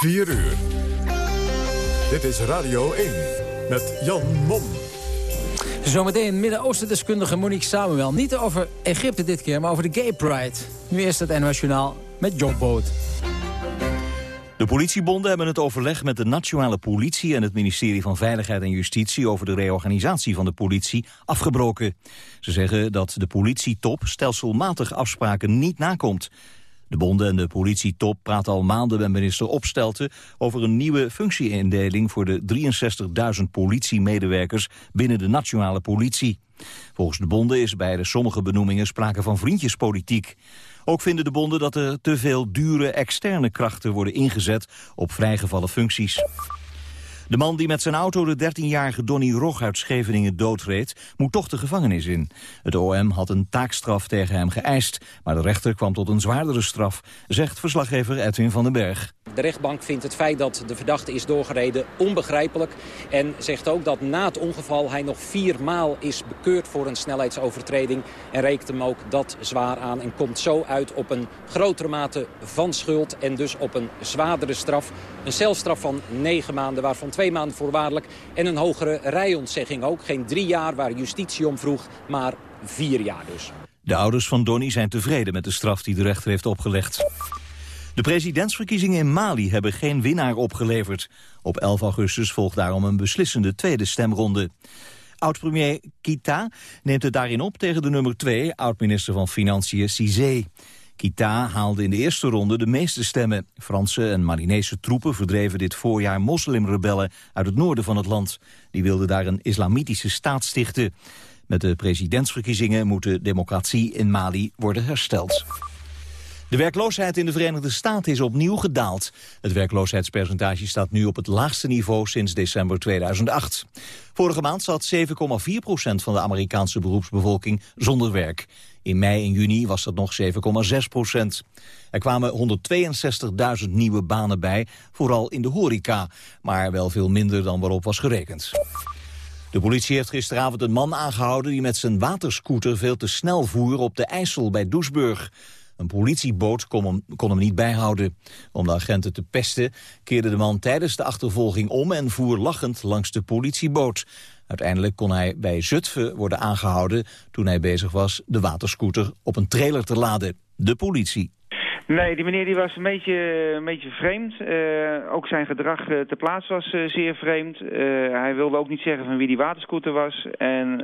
4 uur. Dit is Radio 1 met Jan Mom. Zometeen Midden-Oosten-deskundige Monique Samuel. Niet over Egypte dit keer, maar over de Gay Pride. Nu eerst het NOS met John Boot. De politiebonden hebben het overleg met de nationale politie en het ministerie van Veiligheid en Justitie over de reorganisatie van de politie afgebroken. Ze zeggen dat de politietop stelselmatig afspraken niet nakomt. De bonden en de politietop praten al maanden met minister Opstelten over een nieuwe functieindeling voor de 63.000 politiemedewerkers binnen de nationale politie. Volgens de bonden is bij de sommige benoemingen sprake van vriendjespolitiek. Ook vinden de bonden dat er te veel dure externe krachten worden ingezet op vrijgevallen functies. De man die met zijn auto de 13-jarige Donny Rog uit Scheveningen doodreed... moet toch de gevangenis in. Het OM had een taakstraf tegen hem geëist... maar de rechter kwam tot een zwaardere straf, zegt verslaggever Edwin van den Berg. De rechtbank vindt het feit dat de verdachte is doorgereden onbegrijpelijk... en zegt ook dat na het ongeval hij nog viermaal is bekeurd voor een snelheidsovertreding... en rekent hem ook dat zwaar aan en komt zo uit op een grotere mate van schuld... en dus op een zwaardere straf. Een celstraf van negen maanden, waarvan twee maanden voorwaardelijk... en een hogere rijontzegging ook. Geen drie jaar waar justitie om vroeg, maar vier jaar dus. De ouders van Donny zijn tevreden met de straf die de rechter heeft opgelegd. De presidentsverkiezingen in Mali hebben geen winnaar opgeleverd. Op 11 augustus volgt daarom een beslissende tweede stemronde. Oud-premier Kita neemt het daarin op tegen de nummer 2, oud-minister van Financiën Cizé. Kita haalde in de eerste ronde de meeste stemmen. Franse en Malinese troepen verdreven dit voorjaar moslimrebellen uit het noorden van het land. Die wilden daar een islamitische staat stichten. Met de presidentsverkiezingen moet de democratie in Mali worden hersteld. De werkloosheid in de Verenigde Staten is opnieuw gedaald. Het werkloosheidspercentage staat nu op het laagste niveau sinds december 2008. Vorige maand zat 7,4 procent van de Amerikaanse beroepsbevolking zonder werk. In mei en juni was dat nog 7,6 procent. Er kwamen 162.000 nieuwe banen bij, vooral in de horeca. Maar wel veel minder dan waarop was gerekend. De politie heeft gisteravond een man aangehouden die met zijn waterscooter veel te snel voer op de IJssel bij Doesburg. Een politieboot kon hem, kon hem niet bijhouden. Om de agenten te pesten keerde de man tijdens de achtervolging om en voer lachend langs de politieboot. Uiteindelijk kon hij bij Zutphen worden aangehouden toen hij bezig was de waterscooter op een trailer te laden. De politie Nee, die meneer die was een beetje, een beetje vreemd. Uh, ook zijn gedrag uh, ter plaatse was uh, zeer vreemd. hij wilde ook niet zeggen van wie die waterscooter was. En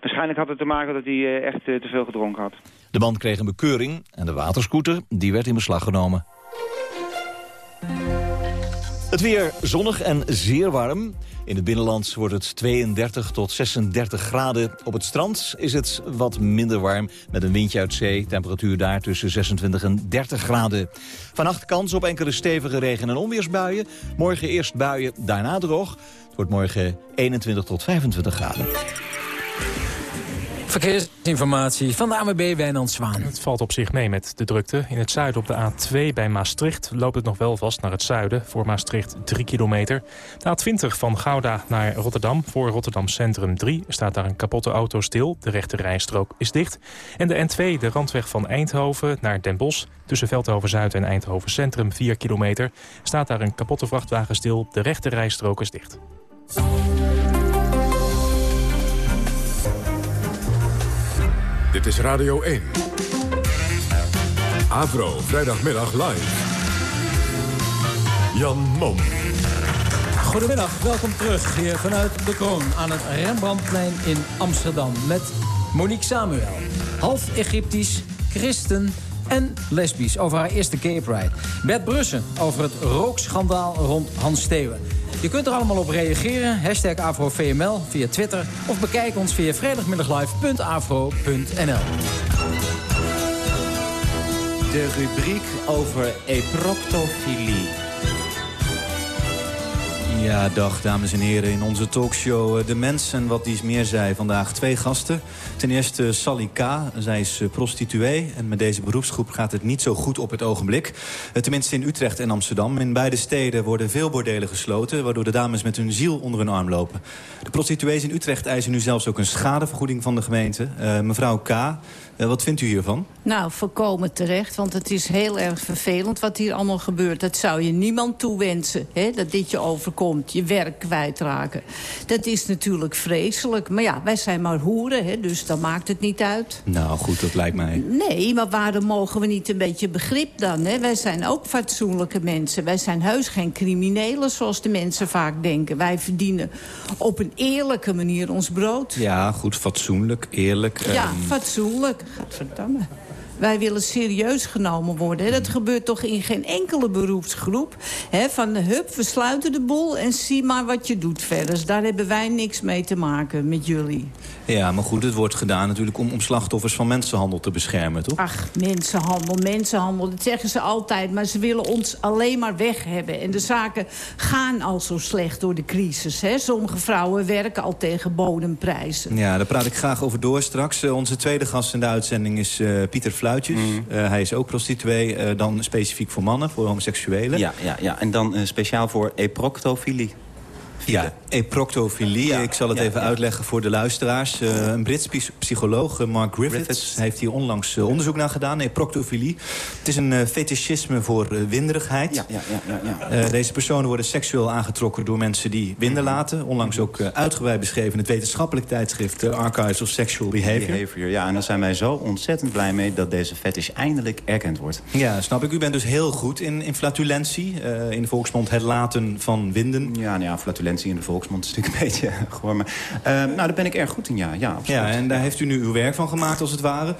waarschijnlijk had het te maken dat hij echt te veel gedronken had. De man kreeg een bekeuring en de waterscooter die werd in beslag genomen. Het weer zonnig en zeer warm. In het binnenland wordt het 32 tot 36 graden. Op het strand is het wat minder warm met een windje uit zee. Temperatuur daar tussen 26 en 30 graden. Vannacht kans op enkele stevige regen- en onweersbuien. Morgen eerst buien, daarna droog. Het wordt morgen 21 tot 25 graden. Verkeersinformatie van de AMB Wijnand Zwaan. Het valt op zich mee met de drukte. In het zuiden op de A2 bij Maastricht loopt het nog wel vast naar het zuiden. Voor Maastricht 3 kilometer. De A20 van Gouda naar Rotterdam. Voor Rotterdam Centrum 3 staat daar een kapotte auto stil. De rechte rijstrook is dicht. En de N2, de randweg van Eindhoven naar Den Bosch. Tussen Veldhoven-Zuid en Eindhoven Centrum 4 kilometer. Staat daar een kapotte vrachtwagen stil. De rechte rijstrook is dicht. Dit is Radio 1. Avro, vrijdagmiddag live. Jan Mom. Goedemiddag, welkom terug hier vanuit de Kroon aan het Rembrandtplein in Amsterdam... met Monique Samuel, half Egyptisch, christen en lesbisch over haar eerste gay pride. Bert Brussen over het rookschandaal rond Hans Steeuwen. Je kunt er allemaal op reageren. Hashtag AfroVML via Twitter. Of bekijk ons via vrijdagmiddaglive.afro.nl. De rubriek over eproctofilie. Ja, dag dames en heren. In onze talkshow eh, De Mensen wat iets meer zei. Vandaag twee gasten. Ten eerste Sally K. Zij is eh, prostituee. En met deze beroepsgroep gaat het niet zo goed op het ogenblik. Eh, tenminste in Utrecht en Amsterdam. In beide steden worden veel bordelen gesloten... waardoor de dames met hun ziel onder hun arm lopen. De prostituees in Utrecht eisen nu zelfs ook een schadevergoeding van de gemeente. Mevrouw K. wat vindt u hiervan? Nou, volkomen terecht, want het is heel erg vervelend wat hier allemaal gebeurt. Dat zou je niemand toewensen, hè, dat dit je overkomt, je werk kwijtraken. Dat is natuurlijk vreselijk. Maar ja, wij zijn maar hoeren, hè, dus dan maakt het niet uit. Nou goed, dat lijkt mij. Nee, maar waarom mogen we niet een beetje begrip dan? Hè? Wij zijn ook fatsoenlijke mensen. Wij zijn heus geen criminelen, zoals de mensen vaak denken. Wij verdienen op een eerlijke manier ons brood. Ja, goed, fatsoenlijk, eerlijk. Ja, ehm, fatsoenlijk. Gadverdamme. Wij willen serieus genomen worden. Dat gebeurt toch in geen enkele beroepsgroep. Van de hup, we sluiten de boel en zie maar wat je doet verder. Dus daar hebben wij niks mee te maken met jullie. Ja, maar goed, het wordt gedaan natuurlijk om, om slachtoffers van mensenhandel te beschermen, toch? Ach, mensenhandel, mensenhandel, dat zeggen ze altijd. Maar ze willen ons alleen maar weg hebben. En de zaken gaan al zo slecht door de crisis. Hè. Sommige vrouwen werken al tegen bodemprijzen. Ja, daar praat ik graag over door straks. Eh, onze tweede gast in de uitzending is eh, Pieter Fluitjes. Eh, hij is ook prostituee, eh, dan specifiek voor mannen, voor homoseksuelen. Ja, ja, ja. en dan speciaal voor eproctofilie. Ja, eproctofilie. Ik zal het ja, even ja. uitleggen voor de luisteraars. Eh, een Brits psy- psycholoog, eh, Mark Griffiths, Griffiths. heeft hier onlangs eh, onderzoek naar gedaan. Eproctofilie. Het is een eh, fetischisme voor winderigheid. Ja, ja, ja, ja, ja. Deze personen worden seksueel aangetrokken door mensen die winder laten. Onlangs ook uitgebreid beschreven in het wetenschappelijk tijdschrift... Archives of Sexual Behavior. Behavior. Ja, en daar zijn wij zo ontzettend blij mee dat deze fetish eindelijk erkend wordt. Ja, snap ik. U bent dus heel goed in, in flatulentie. in de volksmond het laten van winden. Ja, nou ja, flatulentie in de volksmond is natuurlijk een beetje gewoon. Maar, eh, nou, daar ben ik erg goed in, ja. Ja, absoluut. Ja, en daar heeft u nu uw werk van gemaakt, als het ware.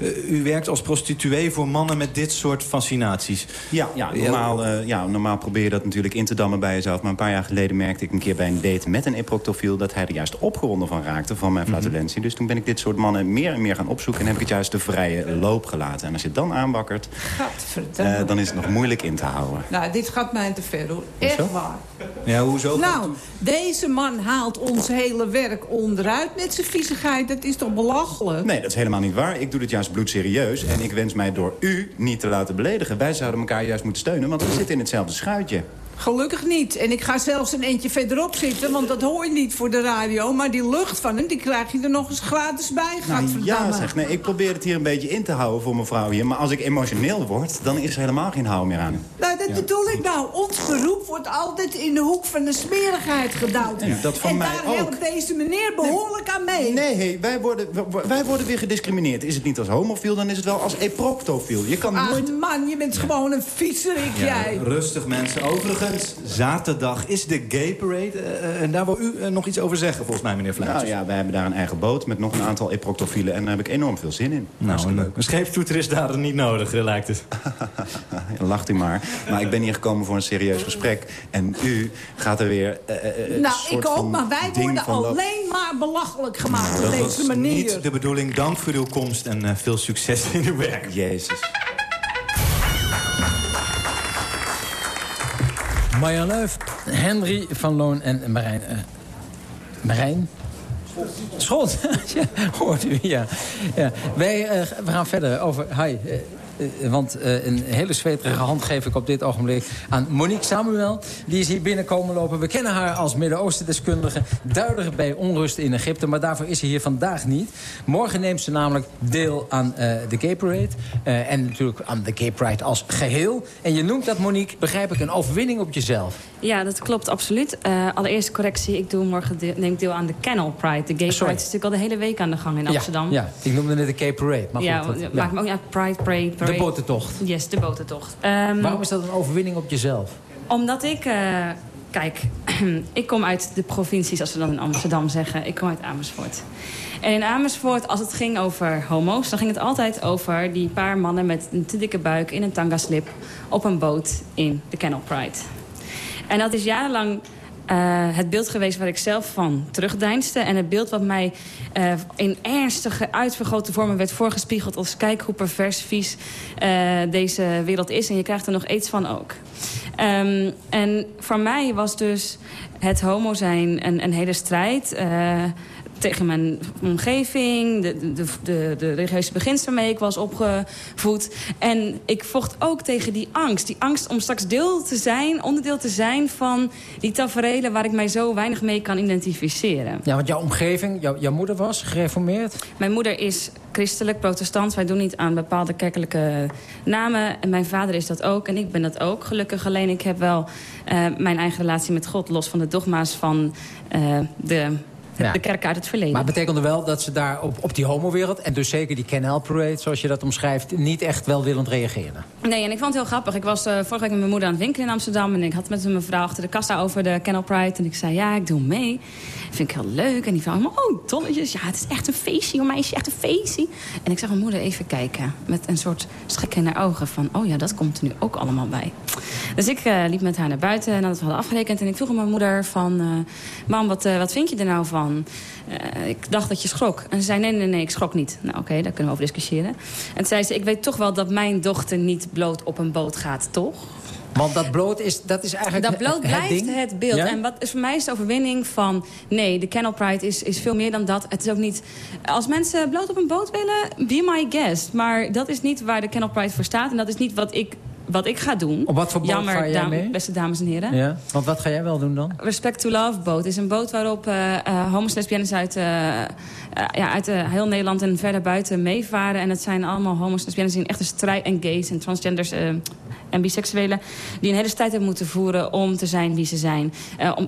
Eh, u werkt als prostituee voor mannen met dit soort fascinaties. Ja, ja, normaal, eh, ja, normaal probeer je dat natuurlijk in te dammen bij jezelf. Maar een paar jaar geleden merkte ik een keer bij een date met een eproctofiel... dat hij er juist opgewonden van raakte, van mijn flatulentie. Dus toen ben ik dit soort mannen meer en meer gaan opzoeken... en heb ik het juist de vrije loop gelaten. En als je het dan aanwakkert, Gadverdamme. eh, dan is het nog moeilijk in te houden. Nou, dit gaat mij te ver, hoor. Echt waar. Ja, hoezo? Nou, deze man haalt ons hele werk onderuit met zijn viezigheid. Dat is toch belachelijk? Nee, dat is helemaal niet waar. Ik doe dit juist bloedserieus. En ik wens mij door u niet te laten beledigen. Wij zouden elkaar juist moeten steunen, want we zitten in hetzelfde schuitje. Gelukkig niet. En ik ga zelfs een eentje verderop zitten, want dat hoor je niet voor de radio. Maar die lucht van hem, die krijg je er nog eens gratis bij, Nou, ja, zeg. Nee, ik probeer het hier een beetje in te houden voor mevrouw hier. Maar als ik emotioneel word, dan is er helemaal geen hou meer aan. Nou, dat bedoel ik nou. Ons beroep wordt altijd in de hoek van de smerigheid gedouwd. Ja, dat van en mij daar ook. helpt deze meneer behoorlijk aan mee. Nee, hey, wij, worden, wij worden weer gediscrimineerd. Is het niet als homofiel, dan is het wel als eproctofiel. Je kan Ach nooit... man, je bent gewoon een viezerik, jij. Rustig mensen. Overigens, zaterdag is de Gay Parade. eh, eh, en daar wil u eh, nog iets over zeggen, volgens mij, meneer Fluitjes. Nou ja, wij hebben daar een eigen boot met nog een aantal eproctofielen. En daar heb ik enorm veel zin in. Nou, een, een scheepstoeter is daar niet nodig, lijkt het. Ja, lacht u maar. Maar ik ben hier gekomen voor een serieus gesprek. En u gaat er weer een Nou, soort ik ook, maar wij worden alleen maar belachelijk gemaakt op Dat deze was manier. niet de bedoeling. Dank voor uw komst en eh, veel succes in uw werk. Jezus. Marjan Leuf, Henry van Loon en Marijn... eh, Marijn? Schot, ja, hoort u, ja. Wij eh, we gaan verder over... Hi, eh, want eh, een hele zweterige hand geef ik op dit ogenblik aan Monique Samuel. Die is hier binnenkomen lopen. We kennen haar als Midden-Oosten-deskundige. Duidelijk bij onrust in Egypte. Maar daarvoor is ze hier vandaag niet. Morgen neemt ze namelijk deel aan eh, de Gay Parade. eh, en natuurlijk aan de Gay Pride als geheel. En je noemt dat, Monique, begrijp ik, een overwinning op jezelf. Ja, dat klopt absoluut. Eh allereerst correctie, ik doe morgen de, neem deel aan de Canal Pride. De Gay Pride is natuurlijk al de hele week aan de gang in Amsterdam. Ja, ja, ik noemde net de Gay Parade. Maar goed, ja, dat- ja, ja. maakt me ook niet uit. Pride, Parade, De botentocht. Yes, de botentocht. Ehm, Waarom is dat een overwinning op jezelf? Omdat ik... eh, kijk, ik kom uit de provincies, als we dan in Amsterdam zeggen. Ik kom uit Amersfoort. En in Amersfoort, als het ging over homo's... dan ging het altijd over die paar mannen met een te dikke buik... in een tanga-slip op een boot in de Canal Pride. En dat is jarenlang het beeld geweest waar ik zelf van terugdeinsde. En het beeld wat mij eh, in ernstige, uitvergrote vormen werd voorgespiegeld... als kijk hoe pervers, vies eh, deze wereld is. En je krijgt er nog iets van ook. Ehm, en voor mij was dus het homo zijn een, een hele strijd... eh, tegen mijn omgeving, de, de, de, de religieuze beginselen waarmee ik was opgevoed. En ik vocht ook tegen die angst. Die angst om straks deel te zijn, onderdeel te zijn van die taferelen... waar ik mij zo weinig mee kan identificeren. Ja, want jouw omgeving, jouw, jouw moeder was gereformeerd. Mijn moeder is christelijk, protestant. Wij doen niet aan bepaalde kerkelijke namen. En mijn vader is dat ook en ik ben dat ook, gelukkig. Alleen ik heb wel uh, mijn eigen relatie met God... los van de dogma's van uh, de de kerk uit het verleden. Maar het betekende wel dat ze daar op, op die homowereld... en dus zeker die Canal Parade, zoals je dat omschrijft... niet echt welwillend reageerden? Nee, en ik vond het heel grappig. Ik was uh, vorige week met mijn moeder aan het winkelen in Amsterdam... en ik had met een mevrouw achter de kassa over de Canal Pride... en ik zei, ja, ik doe mee. vind ik heel leuk. En die vrouw, oh, tonnetjes. Ja, het is echt een feestje, joh, meisje, echt een feestje. En ik zag mijn moeder even kijken met een soort schrik in haar ogen... van, oh ja, dat komt er nu ook allemaal bij. Dus ik uh, liep met haar naar buiten en dat hadden afgerekend... en ik vroeg aan mijn moeder van, uh, mam, wat, wat vind je er nou van? Uh, ik dacht dat je schrok. En ze zei, nee, nee, nee, ik schrok niet. Nou, oké, okay, daar kunnen we over discussiëren. En toen zei ze, ik weet toch wel dat mijn dochter niet bloot op een boot gaat, toch? Want dat bloot is, dat is eigenlijk Dat bloot het, blijft ding? het beeld. Ja? En wat is voor mij is de overwinning van... nee, de Canal Pride is, is veel meer dan dat. Het is ook niet... Als mensen bloot op een boot willen, be my guest. Maar dat is niet waar de Canal Pride voor staat. En dat is niet wat ik wat ik ga doen. Op wat voor boot Jammer, ga jij mee? beste dames en heren. Ja, want wat ga jij wel doen dan? Respect to Love boot is een boot waarop uh, uh, homo's lesbiennes uit, uh, ja, uit heel Nederland en verder buiten meevaren. En het zijn allemaal homo's lesbiennes die een echte strijd en gays en transgenders en biseksuelen... die een hele strijd hebben moeten voeren om te zijn wie ze zijn.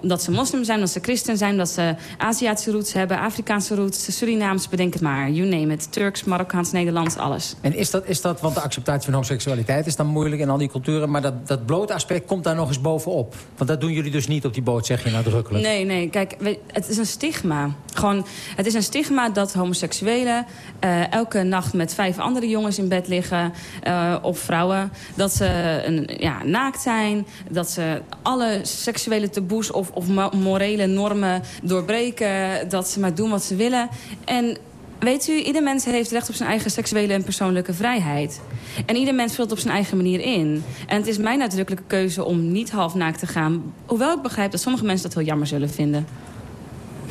omdat ze moslim zijn, omdat ze christen zijn, omdat ze Aziatische roots hebben... Afrikaanse roots, Surinaams, bedenk het maar. You name it. Turks, Marokkaans, Nederlands, alles. En is dat, is dat want de acceptatie van homoseksualiteit is dan moeilijk... in al die culturen, maar dat, dat blote aspect komt daar nog eens bovenop. Want dat doen jullie dus niet op die boot, zeg je nadrukkelijk. Nee, nee, kijk, het is een stigma. Gewoon, het is een stigma dat homoseksuelen uh, elke nacht met vijf andere jongens in bed liggen... Uh, of vrouwen, dat ze een, ja, naakt zijn... dat ze alle seksuele taboes of, of morele normen doorbreken... dat ze maar doen wat ze willen. En weet u, ieder mens heeft recht op zijn eigen seksuele en persoonlijke vrijheid. En ieder mens vult op zijn eigen manier in. En het is mijn nadrukkelijke keuze om niet half naakt te gaan. Hoewel ik begrijp dat sommige mensen dat heel jammer zullen vinden.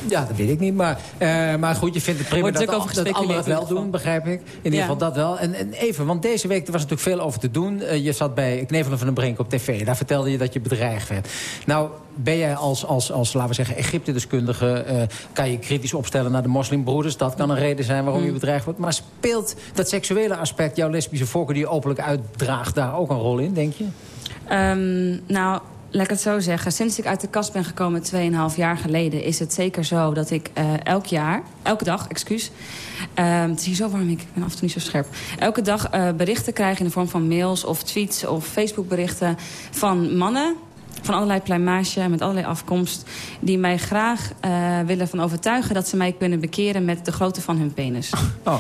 Ja, dat weet ik niet. Maar, uh, maar goed, je vindt het prima dat, dat, dat anderen het wel doen, begrijp ik. In ieder geval dat wel. En, en, even, want deze week er was natuurlijk veel over te doen. Uh, je zat bij Knevelen van den Brink op tv. Daar vertelde je dat je bedreigd werd. Nou, ben jij als, als, als laten we zeggen, Egypte-deskundige... Uh, kan je kritisch opstellen naar de moslimbroeders. Dat kan een reden zijn waarom je bedreigd wordt. Maar speelt dat seksuele aspect, jouw lesbische voorkeur... die je openlijk uitdraagt, daar ook een rol in, denk je? Um, nou, laat ik het zo zeggen. Sinds ik uit de kast ben gekomen 2,5 jaar geleden... is het zeker zo dat ik uh, elk jaar, elke dag, excuus... Uh, het is hier zo warm, ik ben af en toe niet zo scherp. Elke dag uh, berichten krijg in de vorm van mails of tweets of Facebookberichten... van mannen van allerlei pluimage, met allerlei afkomst... die mij graag uh, willen van overtuigen dat ze mij kunnen bekeren... met de grootte van hun penis. Oh.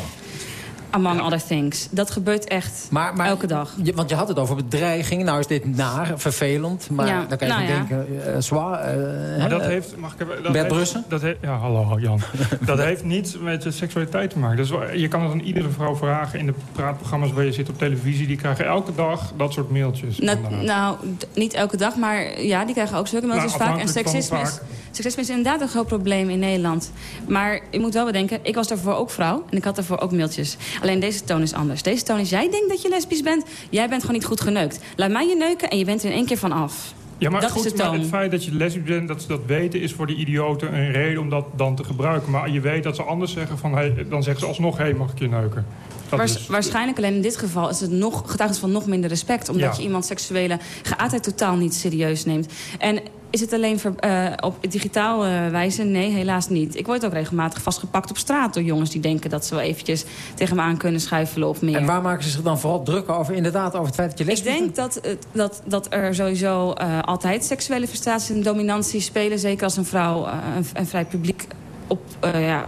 Among ja. other things. Dat gebeurt echt maar, maar, elke dag. Je, want je had het over bedreiging. Nou is dit naar, vervelend. Maar ja. dan kan je nou, denken, uh, zwaar. Uh, maar dat heeft... Mag ik even, dat Bert Brussen? Dat heeft, ja, hallo Jan. dat heeft niets met seksualiteit te maken. Dus je kan het aan iedere vrouw vragen in de praatprogramma's waar je zit op televisie. Die krijgen elke dag dat soort mailtjes. Nou, nou niet elke dag, maar ja, die krijgen ook zulke mailtjes nou, vaak. En seksisme is, seksisme is inderdaad een groot probleem in Nederland. Maar je moet wel bedenken, ik was daarvoor ook vrouw. En ik had daarvoor ook mailtjes. Alleen deze toon is anders. Deze toon is, jij denkt dat je lesbisch bent. Jij bent gewoon niet goed geneukt. Laat mij je neuken en je bent er in één keer van af. Ja, maar, dat goed, is maar het feit dat je lesbisch bent, dat ze dat weten... is voor die idioten een reden om dat dan te gebruiken. Maar je weet dat ze anders zeggen van... Hey, dan zeggen ze alsnog, hé, hey, mag ik je neuken? Waars. Waarschijnlijk alleen in dit geval is het nog getuigens van nog minder respect. Omdat ja. je iemand seksuele geaardheid totaal niet serieus neemt. En is het alleen voor, uh, op digitaal uh, wijze? Nee, helaas niet. Ik word ook regelmatig vastgepakt op straat door jongens die denken dat ze wel eventjes tegen me aan kunnen schuifelen of meer. En waar maken ze zich dan vooral druk over? Inderdaad, over het feit dat je lesbisch Ik denk dat, dat, dat er sowieso uh, altijd seksuele frustraties en dominantie spelen. Zeker als een vrouw een, een, vrij publiek op ja,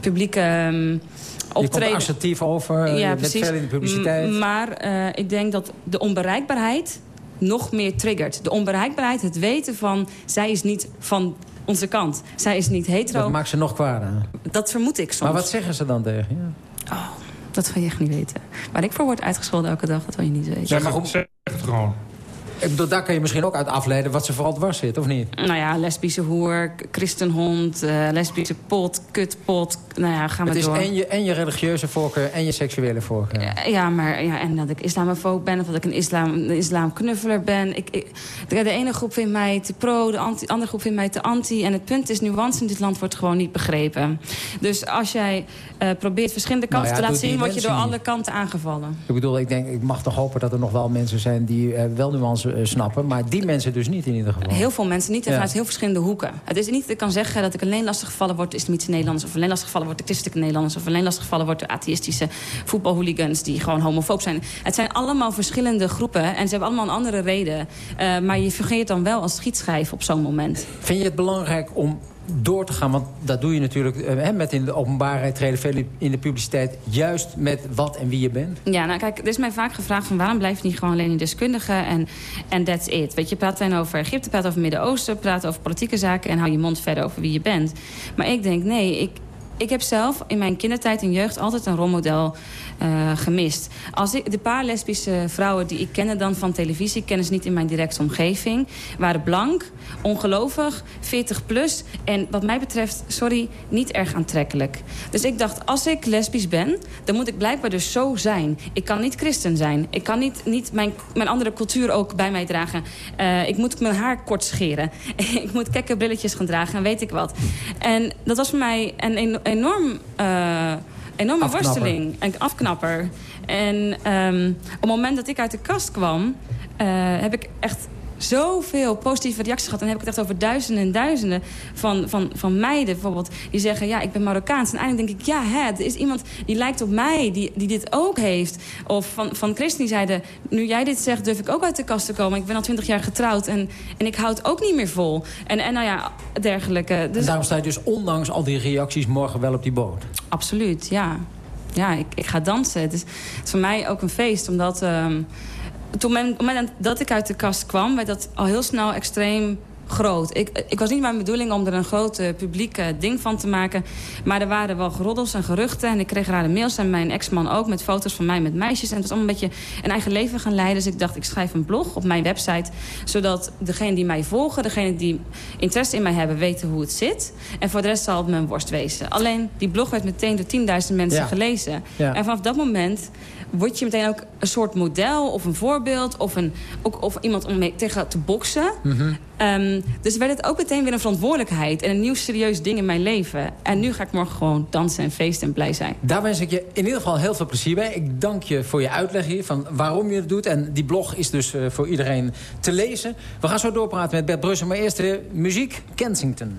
publiek. Um, je komt er assertief over, ja, precies. in de publiciteit. M maar ik denk dat de onbereikbaarheid nog meer triggert. De onbereikbaarheid, het weten van... zij is niet van onze kant. Zij is niet hetero. Dat maakt ze nog kwaad Dat vermoed ik soms. Maar wat zeggen ze dan tegen je? Oh, dat wil je echt niet weten. Waar ik voor word uitgescholden elke dag, dat wil je niet weten. Zeg, maar, zeg het gewoon. Ik bedoel, daar kan je misschien ook uit afleiden wat ze vooral dwars zit, of niet? Nou ja, lesbische hoer, christenhond, uh, lesbische pot, kutpot, nou ja, gaan we het door. is en je, en je religieuze voorkeur en je seksuele voorkeur. Ja, maar ja, en dat ik islamofoob ben... of dat ik een, islam, een islamknuffeler ben. Ik, ik, de ene groep vindt mij te pro, de, anti, andere groep vindt mij te anti. En het punt is, nuance in dit land wordt gewoon niet begrepen. Dus als jij uh, probeert verschillende kanten Nou ja, te laten zien... word je door alle kanten aangevallen. Ik bedoel, ik, denk, ik mag toch hopen dat er nog wel mensen zijn... die uh, wel nuance snappen, maar die mensen dus niet in ieder geval. Heel veel mensen niet, en Ja. vanuit heel verschillende hoeken. Het is niet dat ik kan zeggen dat ik alleen lastiggevallen word... de islamitische Nederlanders, of alleen lastiggevallen word... de christelijke Nederlanders, of alleen lastiggevallen word... de atheïstische voetbalhooligans die gewoon homofoob zijn. Het zijn allemaal verschillende groepen en ze hebben allemaal een andere reden. Uh, maar je vergeet dan wel als schietschijf op zo'n moment. Vind je het belangrijk om door te gaan? Want dat doe je natuurlijk uh, met in de openbaarheid treden, veel in de publiciteit... juist met wat en wie je bent. Ja, nou kijk, er is mij vaak gevraagd... van waarom blijf je niet gewoon alleen in deskundige en en that's it. Weet je, praat dan over Egypte, praat over Midden-Oosten... praat over politieke zaken en hou je mond verder over wie je bent. Maar ik denk, nee, ik, ik heb zelf in mijn kindertijd en jeugd altijd een rolmodel uh, gemist. Als ik, de paar lesbische vrouwen die ik kende dan van televisie... kennen ze niet in mijn directe omgeving... waren blank, ongelovig, 40 plus... en wat mij betreft, sorry, niet erg aantrekkelijk. Dus ik dacht, als ik lesbisch ben... dan moet ik blijkbaar dus zo zijn. Ik kan niet christen zijn. Ik kan niet, niet mijn, mijn andere cultuur ook bij mij dragen. Uh, ik moet mijn haar kort scheren. ik moet kekke brilletjes gaan dragen en weet ik wat. En dat was voor mij een enorm... Uh, enorme Afknapper. worsteling. En afknapper. En um, op het moment dat ik uit de kast kwam... Uh, heb ik echt zoveel positieve reacties gehad. En dan heb ik het echt over duizenden en duizenden van, van, van meiden bijvoorbeeld... die zeggen, ja, ik ben Marokkaans. En eindelijk denk ik, ja, hè, er is iemand die lijkt op mij, die, die dit ook heeft. Of van, van Christen die zeiden, nu jij dit zegt, durf ik ook uit de kast te komen. Ik ben al twintig jaar getrouwd en, en ik houd ook niet meer vol. En, en nou ja, dergelijke. Dus... En daarom sta je dus ondanks al die reacties morgen wel op die boot? Absoluut, ja. Ja, ik, ik ga dansen. Het is, het is voor mij ook een feest, omdat... Um, toen op het moment dat ik uit de kast kwam... werd dat al heel snel extreem groot. Ik, ik was niet mijn bedoeling om er een groot uh, publiek uh, ding van te maken. Maar er waren wel geroddels en geruchten. En ik kreeg rare mails en mijn ex-man ook... met foto's van mij met meisjes. En het was allemaal een beetje een eigen leven gaan leiden. Dus ik dacht, ik schrijf een blog op mijn website... zodat degenen die mij volgen, degenen die interesse in mij hebben... weten hoe het zit. En voor de rest zal het mijn worst wezen. Alleen, die blog werd meteen door 10.000 mensen Ja. gelezen. Ja. En vanaf dat moment word je meteen ook een soort model of een voorbeeld... of, een, ook, of iemand om mee tegen te boksen. Mhm. Um, dus werd het ook meteen weer een verantwoordelijkheid... en een nieuw serieus ding in mijn leven. En nu ga ik morgen gewoon dansen en feesten en blij zijn. Daar wens ik je in ieder geval heel veel plezier bij. Ik dank je voor je uitleg hier van waarom je het doet. En die blog is dus uh, voor iedereen te lezen. We gaan zo doorpraten met Bert Brussel. Maar eerst de muziek Kensington.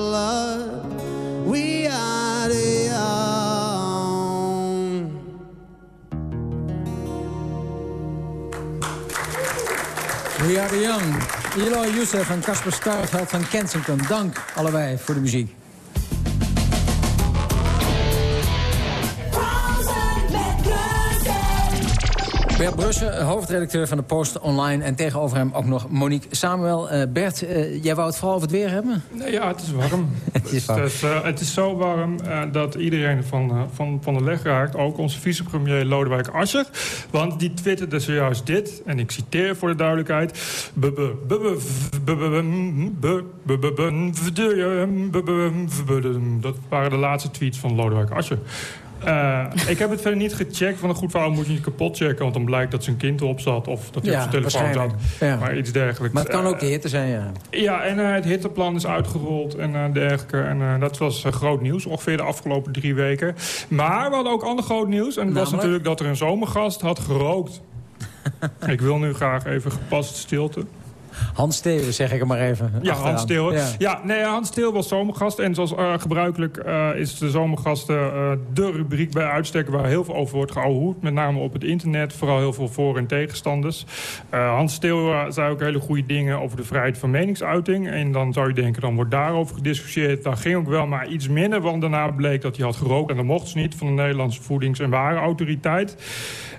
We are the young. We are the young. Eloy Youssef en Casper Stuifveld van Kensington. Dank allebei voor de muziek. Bert Brussen, hoofdredacteur van de Post Online... en tegenover hem ook nog Monique Samuel. Eh, Bert, eh, jij wou het vooral over het weer hebben? Nee, ja, het is warm. Het is warm. Het is, eh, het is zo warm eh, dat iedereen van, eh, van, van de leg raakt. Ook onze vicepremier Lodewijk Asscher. Want die twitterde zojuist dit. En ik citeer voor de duidelijkheid. Dat waren de laatste tweets van Lodewijk Asscher. Eh, ik heb het verder niet gecheckt. Want een goed verhaal moet je niet kapot checken. Want dan blijkt dat zijn kind erop zat. Of dat hij Ja, op zijn telefoon zat. Ja. Maar iets dergelijks. Maar het kan Eh, ook de hitte zijn, ja. ja, en eh, het hitteplan is uitgerold en eh, dergelijke. En eh, dat was eh, groot nieuws, ongeveer de afgelopen drie weken. Maar we hadden ook ander groot nieuws. En dat was natuurlijk dat er een zomergast had gerookt. ik wil nu graag even gepast stilte. Hans Steven, zeg ik er maar even. Ja, achteraan. Hans Steel. Ja. Ja. nee, Hans Steel was zomergast. En zoals eh, gebruikelijk eh, is de zomergasten eh, de rubriek bij uitstek... waar heel veel over wordt geouwehoed. Met name op het internet. Vooral heel veel voor- en tegenstanders. Hans Steel eh, zei ook hele goede dingen over de vrijheid van meningsuiting. En dan zou je denken, dan wordt daarover gediscussieerd. Dat ging ook wel, maar iets minder. Want daarna bleek dat hij had gerookt. En dat mocht ze niet van de Nederlandse Voedings- en Warenautoriteit.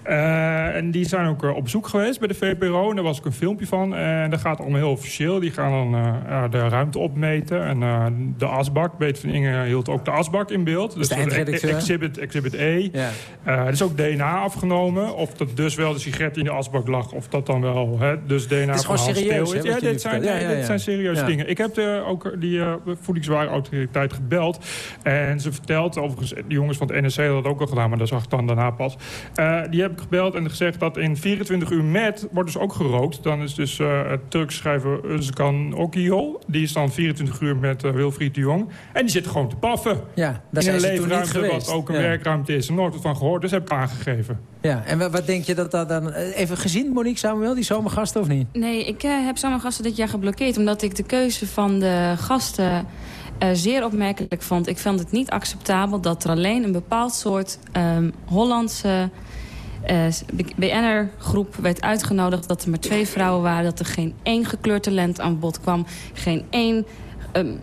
En die zijn ook op bezoek geweest bij de VPRO. En daar was ook een filmpje van. En gaat allemaal heel officieel. Die gaan dan eh, de ruimte opmeten. En eh, de asbak. Beet van Inge hield ook de asbak in beeld. Dus dat is? Exhibit, exhibit E. Ja. Eh, er is ook DNA afgenomen. Of dat dus wel de sigaret in de asbak lag. Of dat dan wel hè, dus DNA Het is van Hans serieus, is. Ja, dit zijn, vertelt. Ja, ja, dit ja. zijn serieuze dingen. Ik heb de, ook die voedingswarenautoriteit gebeld. En ze vertelt, overigens, de jongens van het NRC hadden dat ook al gedaan, maar dat zag ik dan daarna pas. Die heb ik gebeld en gezegd dat in 24 uur met wordt dus ook gerookt. Dan is dus het Turks schrijver Özkan Okyol. Die is dan 24 uur met eh, Wilfried de Jong. En die zit gewoon te paffen. Ja, daar in zijn een ze toen niet leefruimte geweest. wat ook een Ja. werkruimte is. Nooit wat van gehoord, dus heb ik aangegeven. Ja, en wa- wat denk je dat dat dan... eh, Even gezien, Monique Samuel, die zomergasten of niet? Nee, ik eh, heb zomergasten dit jaar geblokkeerd... omdat ik de keuze van de gasten eh, zeer opmerkelijk vond. Ik vond het niet acceptabel dat er alleen een bepaald soort ehm, Hollandse... eh, BN'er-groep werd uitgenodigd dat er maar twee vrouwen waren... dat er geen één gekleurd talent aan bod kwam. Geen één ehm,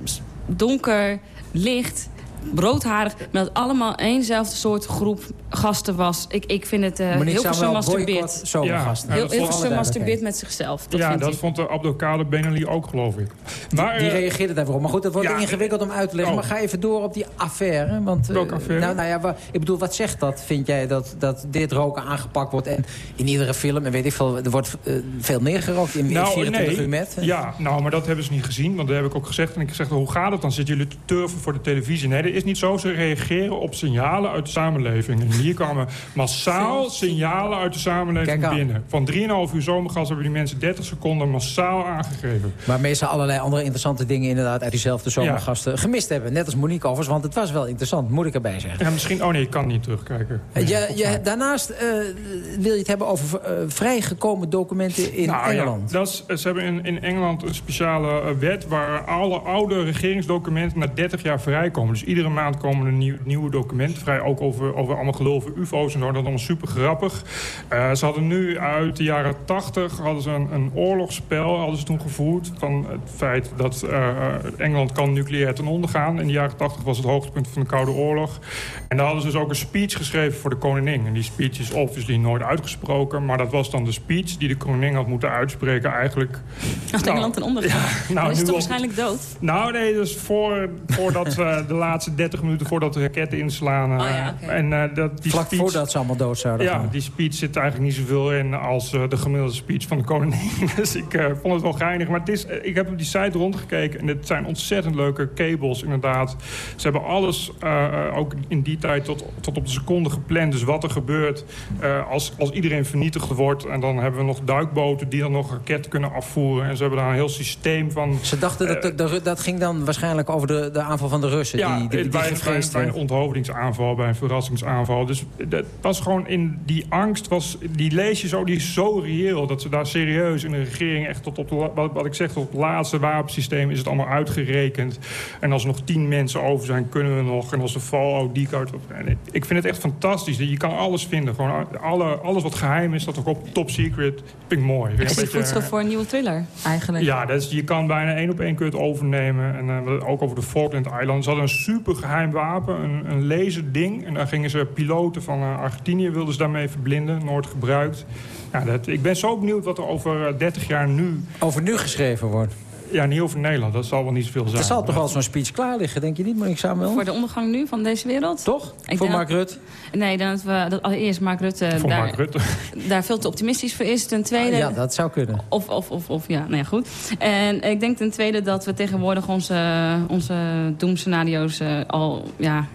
donker, licht, broodharig... maar dat allemaal éénzelfde soort groep gasten was. Ik, ik vind het uh, heel veel masturbeert. zomergasten. Ja, Heel, heel veel masturbeert met zichzelf. Dat ja, vindt dat vond de Abdelkader Benali ook, geloof ik. Maar, Die eh, reageerde daarvoor op. Maar goed, dat wordt ja, ingewikkeld om uit te leggen. oh. Maar ga even door op die affaire. Want, eh, Welke affaire? Nou, nou ja, ik bedoel, wat zegt dat? Vind jij dat, dat dit roken aangepakt wordt? En in iedere film, en weet ik veel, er wordt veel meer gerookt in, in 24 uur met. Ja, nou, maar dat hebben ze niet gezien. Want dat heb ik ook gezegd. En ik zeg, hoe gaat het dan? Zitten jullie te turven voor de televisie? Nee, dat is niet zo. Ze reageren op signalen uit de samenleving. Hier kwamen massaal signalen uit de samenleving binnen. Van 3,5 uur zomergas hebben die mensen 30 seconden massaal aangegeven. Maar meestal allerlei andere interessante dingen inderdaad uit diezelfde zomergasten gemist hebben. Net als Monique want het was wel interessant, moet ik erbij zeggen. Ja, misschien... Oh nee, ik kan niet terugkijken. Daarnaast eh, wil je het hebben over eh, vrijgekomen documenten in Nou, ja, Engeland. dat is, ze hebben in, in Engeland een speciale eh, wet... waar alle oude regeringsdocumenten na 30 jaar vrijkomen. Dus iedere maand komen er nieuw, nieuwe documenten vrij. Ook over, over allemaal over ufo's en zo. Dat allemaal super grappig. Eh, ze hadden nu uit de jaren tachtig hadden ze een, een oorlogsspel hadden ze toen gevoerd. Van het feit dat uh, Engeland kan nucleair ten onder gaan. In de jaren tachtig was het hoogtepunt van de Koude Oorlog. En daar hadden ze dus ook een speech geschreven voor de koningin. En die speech is obviously nooit uitgesproken. Maar dat was dan de speech die de koningin had moeten uitspreken eigenlijk... Als nou, Engeland ten onder gaat. nou, is toch waarschijnlijk dood? Nou nee, dus voor, voordat uh, de laatste 30 minuten voordat de raketten inslaan. Oh, ja, okay. en, dat, die Vlak speech, voordat ze allemaal dood zouden Ja, gaan. die speech zit eigenlijk niet zoveel in als de gemiddelde speech van de koningin. dus ik vond het wel geinig. Maar het is, ik heb op die site rondgekeken en het zijn ontzettend leuke cables inderdaad. Ze hebben alles ook in die tijd tot, tot op de seconde gepland. Dus wat er gebeurt als, als iedereen vernietigd wordt. En dan hebben we nog duikboten die dan nog raketten kunnen afvoeren. En ze hebben daar een heel systeem van... Ze dachten dat, dat, dat ging dan waarschijnlijk over de, de aanval van de Russen. Ja, die, die, die bij, bij, bij, een onthoofdingsaanval, bij een verrassingsaanval. Dus dat was gewoon in die angst, was, die lees je zo, die is zo reëel. Dat ze daar serieus in de regering echt tot op, de, wat, wat ik zeg, tot het laatste wapensysteem is het allemaal uitgerekend. En als er nog tien mensen over zijn, kunnen we nog. En als de Fallout die card ik vind het echt fantastisch. Je kan alles vinden. Gewoon alle, alles wat geheim is, dat ook op top secret, vind ik mooi. Is het voedsel voor een nieuwe thriller, eigenlijk? Ja, dat is, je kan bijna één op één kun je het overnemen. En uh, ook over de Falkland Islands. Ze hadden een super geheim wapen, een, een laserding. En daar gingen ze piloten van uh, Argentinië, wilden ze daarmee verblinden. Nooit gebruikt. Ja, dat, ik ben zo benieuwd wat er over uh, 30 jaar nu... Over nu geschreven wordt. Ja, niet over Nederland. Dat zal wel niet zoveel zijn. Er zal toch wel zo'n speech klaar liggen, denk je niet, Monique Samuel? Voor de ondergang nu van deze wereld? Toch? Ik voor Mark Rutte? Nee, dan dat we dat allereerst Mark Rutte, voor daar, Mark Rutte daar veel te optimistisch voor is. Ten tweede... Ah, ja, dat zou kunnen. Of, of, of, of ja, nou ja, goed. En ik denk ten tweede dat we tegenwoordig onze, onze doemscenario's uh, al... Ja,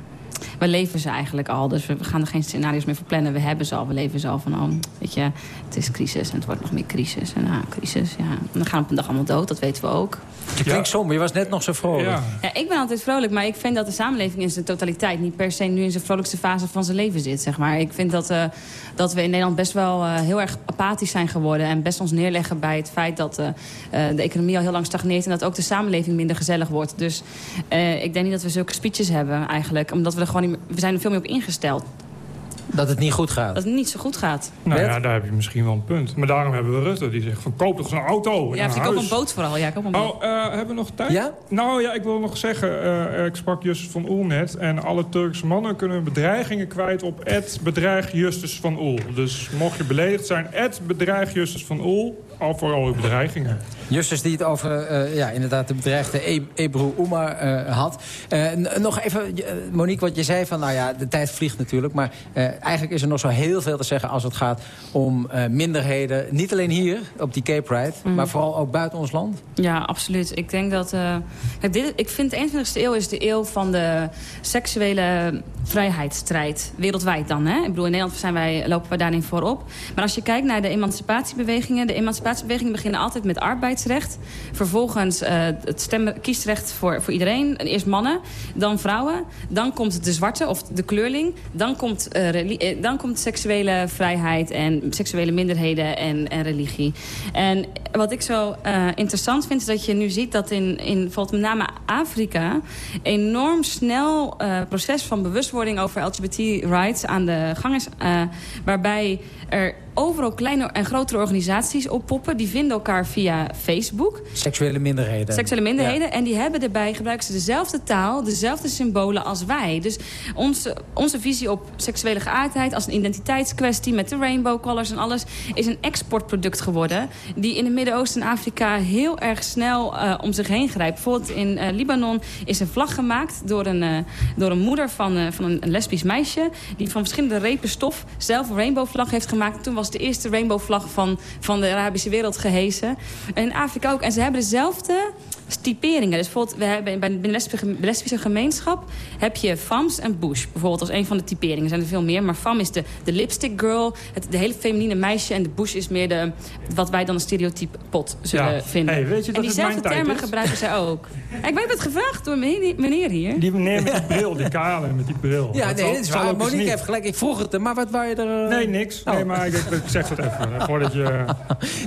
we leven ze eigenlijk al. Dus we gaan er geen scenario's meer voor plannen. We hebben ze al. We leven ze al van, oh, weet je, het is crisis en het wordt nog meer crisis. En ah, crisis, ja. En dan gaan we op een dag allemaal dood, dat weten we ook. Je klinkt ja. somber, je was net nog zo vrolijk. Ja. ja. ik ben altijd vrolijk, maar ik vind dat de samenleving in zijn totaliteit... niet per se nu in zijn vrolijkste fase van zijn leven zit, zeg maar. Ik vind dat, uh, dat we in Nederland best wel uh, heel erg apathisch zijn geworden... en best ons neerleggen bij het feit dat uh, de economie al heel lang stagneert... en dat ook de samenleving minder gezellig wordt. Dus ik denk niet dat we zulke speeches hebben, eigenlijk. Omdat we er gewoon niet, we zijn er veel meer op ingesteld. Dat het niet goed gaat? Dat het niet zo goed gaat. Nou ja, daar heb je misschien wel een punt. Maar daarom hebben we Rutte die zegt van koop toch zo'n auto. Ja, ik koop een boot vooral. Ja, koop een boot. Oh, uh, hebben we nog tijd? Ja? Nou ja, ik wil nog zeggen, uh, ik sprak Justus van Oel net. En alle Turkse mannen kunnen bedreigingen kwijt op het bedreig Justus van Oel. Dus mocht je beledigd zijn, het bedreig Justus van Oel. Al voor al uw bedreigingen. Justus die het over uh, ja, inderdaad de bedreigde e Ebru Oemar uh, had. Uh, nog even, Monique, wat je zei van... nou ja, de tijd vliegt natuurlijk. Maar eigenlijk is er nog zo heel veel te zeggen als het gaat om minderheden. Niet alleen hier, op die Cape Pride. Mm. Maar vooral ook buiten ons land. Ja, absoluut. Ik denk dat... dit, ik vind de 21ste eeuw is de eeuw van de seksuele vrijheidsstrijd. Wereldwijd dan, hè? Ik bedoel, in Nederland zijn wij, lopen we daarin voorop. Maar als je kijkt naar de emancipatiebewegingen... de emancipatiebewegingen beginnen altijd met arbeidsrecht. Vervolgens uh, het stemmen, kiesrecht voor, voor iedereen. Eerst mannen, dan vrouwen. Dan komt de zwarte of de kleurling. Dan komt, uh, dan komt seksuele vrijheid en seksuele minderheden en, en religie. En wat ik zo interessant vind... is dat je nu ziet dat in, in bijvoorbeeld met name Afrika... enorm snel proces van bewustwording over LGBT-rights aan de gang is. waarbij er overal kleine en grotere organisaties oppoppen. Die vinden elkaar via Facebook. Seksuele minderheden. Seksuele minderheden. Ja. En die hebben erbij, gebruiken ze dezelfde taal, dezelfde symbolen als wij. Dus onze, onze visie op seksuele geaardheid als een identiteitskwestie... met de rainbow colors en alles, is een exportproduct geworden... die in het Midden-Oosten en Afrika heel erg snel uh, om zich heen grijpt. Bijvoorbeeld in uh, Libanon is een vlag gemaakt door een, uh, door een moeder van, van een, een lesbisch meisje... die van verschillende repen stof zelf een rainbowvlag heeft gemaakt. Toen was de eerste rainbowvlag van, van de Arabische wereld gehesen. En in Afrika ook. En ze hebben dezelfde typeringen. Dus bijvoorbeeld, we hebben bij de lesbische, lesbische gemeenschap heb je FAMS en Bush. Bijvoorbeeld als een van de typeringen. Er zijn er veel meer. Maar FAM is de, de lipstick girl. Het de hele feminine meisje. En de Bush is meer de, wat wij dan een stereotype pot zullen ja. vinden. Hey, weet je, dat en diezelfde termen gebruiken zij ook. ik weet het gevraagd door meneer, meneer hier. Die meneer met die bril, die kale met die bril. Ja, dat nee, dat is waar. Monique heeft gelijk. Ik vroeg het maar wat wou je er... Uh... Nee, niks. Oh. Nee, maar ik, ik, zeg het even. Voordat je...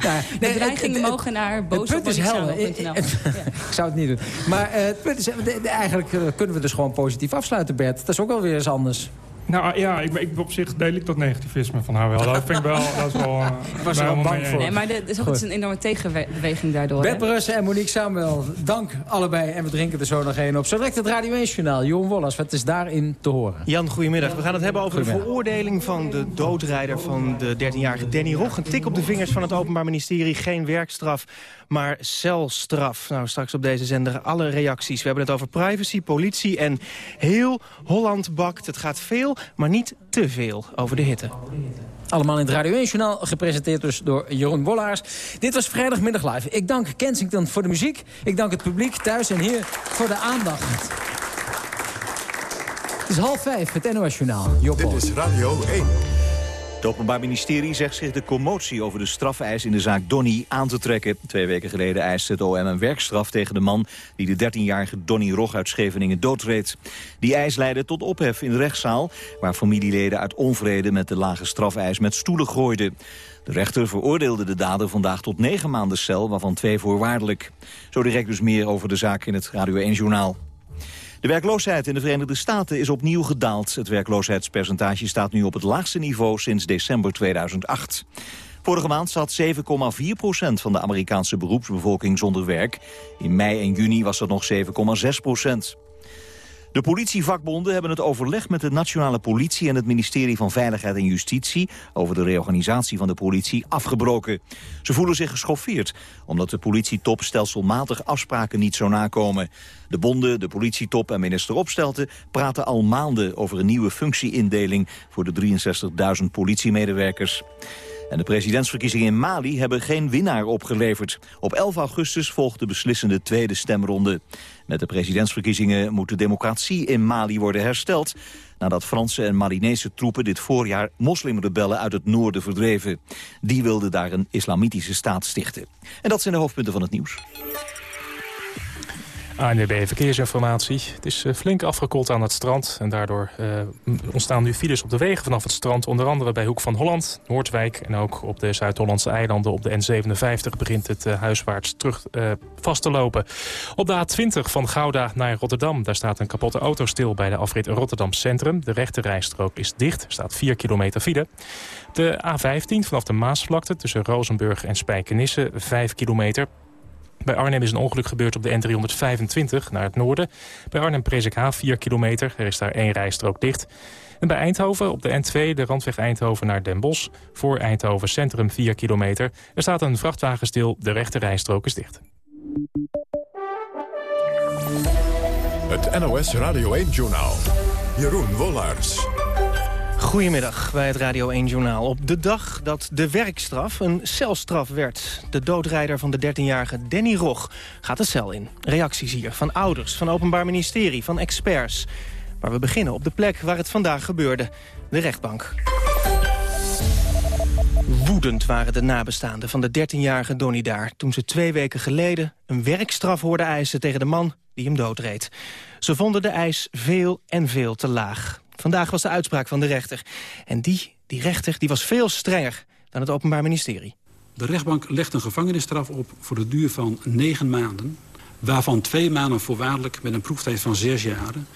ja, nee, Bedreigingen mogen naar boos Het punt is helder. Ik, ik zou het niet doen. Maar uh, het punt is, eigenlijk kunnen we dus gewoon positief afsluiten, Bert. Dat is ook wel weer eens anders. Nou ja, ik, ik, op zich deel ik dat negativisme van haar wel. Dat vind ik wel, dat is wel... Uh, was er wel bang voor. Nee, maar het is ook een enorme tegenbeweging daardoor. Bert Brussen en Monique Samuel, dank allebei. En we drinken er zo nog één op. Zo direct het Radio 1-journaal. Johan Wollers, wat is daarin te horen? Jan, goedemiddag. We gaan het hebben over de veroordeling van de doodrijder van de 13-jarige Danny Rog. Een tik op de vingers van het Openbaar Ministerie. Geen werkstraf, maar celstraf. Nou, straks op deze zender alle reacties. We hebben het over privacy, politie en heel Holland bakt. Het gaat veel, maar niet te veel over de hitte. Allemaal in het Radio 1-journaal, gepresenteerd dus door Jeroen Wollaars. Dit was Vrijdagmiddag Live. Ik dank Kensington voor de muziek. Ik dank het publiek thuis en hier voor de aandacht. Het is half vijf, het NOS-journaal. Dit is Radio 1. Het Openbaar Ministerie zegt zich de commotie over de strafeis in de zaak Donny aan te trekken. Twee weken geleden eiste het OM een werkstraf tegen de man die de 13-jarige Donny Rog uit Scheveningen doodreed. Die eis leidde tot ophef in de rechtszaal, waar familieleden uit onvrede met de lage strafeis met stoelen gooiden. De rechter veroordeelde de dader vandaag tot negen maanden cel, waarvan twee voorwaardelijk. Zo direct dus meer over de zaak in het Radio 1-journaal. De werkloosheid in de Verenigde Staten is opnieuw gedaald. Het werkloosheidspercentage staat nu op het laagste niveau sinds december 2008. Vorige maand zat 7,4 procent van de Amerikaanse beroepsbevolking zonder werk. In mei en juni was dat nog 7,6 procent. De politievakbonden hebben het overleg met de nationale politie... en het ministerie van Veiligheid en Justitie... over de reorganisatie van de politie afgebroken. Ze voelen zich geschoffeerd... omdat de politietop stelselmatig afspraken niet zou nakomen. De bonden, de politietop en minister Opstelten praten al maanden... over een nieuwe functieindeling voor de 63.000 politiemedewerkers. En de presidentsverkiezingen in Mali hebben geen winnaar opgeleverd. Op 11 augustus volgt de beslissende tweede stemronde. Met de presidentsverkiezingen moet de democratie in Mali worden hersteld... nadat Franse en Malinese troepen dit voorjaar moslimrebellen uit het noorden verdreven. Die wilden daar een islamitische staat stichten. En dat zijn de hoofdpunten van het nieuws. ANWB Verkeersinformatie. Het is eh, flink afgekoeld aan het strand. En daardoor uh, ontstaan nu files op de wegen vanaf het strand. Onder andere bij Hoek van Holland, Noordwijk... en ook op de Zuid-Hollandse eilanden op de N57... begint het uh, huiswaarts terug vast te lopen. Op de A20 van Gouda naar Rotterdam... daar staat een kapotte auto stil bij de afrit Rotterdam Centrum. De rechterrijstrook is dicht. Er staat 4 kilometer file. De A15 vanaf de Maasvlakte tussen Rozenburg en Spijkenisse... 5 kilometer. Bij Arnhem is een ongeluk gebeurd op de N325 naar het noorden. Bij Arnhem-Prezik 4 kilometer. Er is daar één rijstrook dicht. En bij Eindhoven op de N2, de randweg Eindhoven naar Den Bosch... voor Eindhoven Centrum 4 kilometer. Er staat een vrachtwagen stil, de rechte rijstrook is dicht. Het NOS Radio 1-journaal. Jeroen Wollaars. Goedemiddag bij het Radio 1 Journaal. Op de dag dat de werkstraf een celstraf werd. De doodrijder van de 13-jarige Danny Rog gaat de cel in. Reacties hier van ouders, van Openbaar Ministerie, van experts. Maar we beginnen op de plek waar het vandaag gebeurde. De rechtbank. Woedend waren de nabestaanden van de 13-jarige Donny daar... toen ze twee weken geleden een werkstraf hoorden eisen tegen de man die hem doodreed. Ze vonden de eis veel en veel te laag. Vandaag was de uitspraak van de rechter. En die, die rechter, die was veel strenger dan het Openbaar Ministerie. De rechtbank legt een gevangenisstraf op voor de duur van negen maanden... waarvan twee maanden voorwaardelijk met een proeftijd van zes jaren.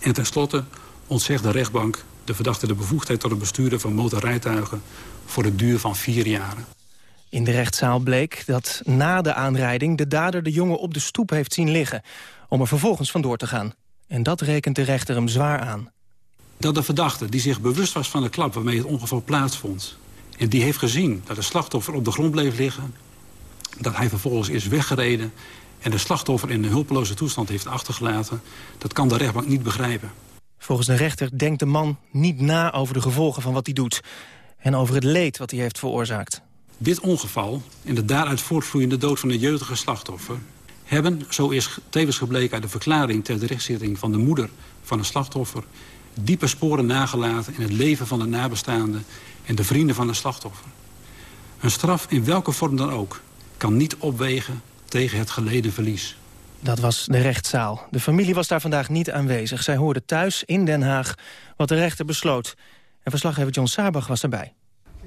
En tenslotte ontzegt de rechtbank de verdachte de bevoegdheid... tot het besturen van motorrijtuigen voor de duur van vier jaren. In de rechtszaal bleek dat na de aanrijding de dader de jongen op de stoep heeft zien liggen... om er vervolgens vandoor te gaan. En dat rekent de rechter hem zwaar aan dat de verdachte die zich bewust was van de klap waarmee het ongeval plaatsvond... en die heeft gezien dat de slachtoffer op de grond bleef liggen... dat hij vervolgens is weggereden en de slachtoffer in een hulpeloze toestand heeft achtergelaten... dat kan de rechtbank niet begrijpen. Volgens de rechter denkt de man niet na over de gevolgen van wat hij doet... en over het leed wat hij heeft veroorzaakt. Dit ongeval en de daaruit voortvloeiende dood van de jeugdige slachtoffer... hebben, zo is tevens gebleken uit de verklaring ter rechtszitting van de moeder van het slachtoffer diepe sporen nagelaten in het leven van de nabestaanden en de vrienden van het slachtoffer. Een straf in welke vorm dan ook kan niet opwegen tegen het geleden verlies. Dat was de rechtszaal. De familie was daar vandaag niet aanwezig. Zij hoorde thuis in Den Haag wat de rechter besloot. En verslaggever John Sabach was erbij.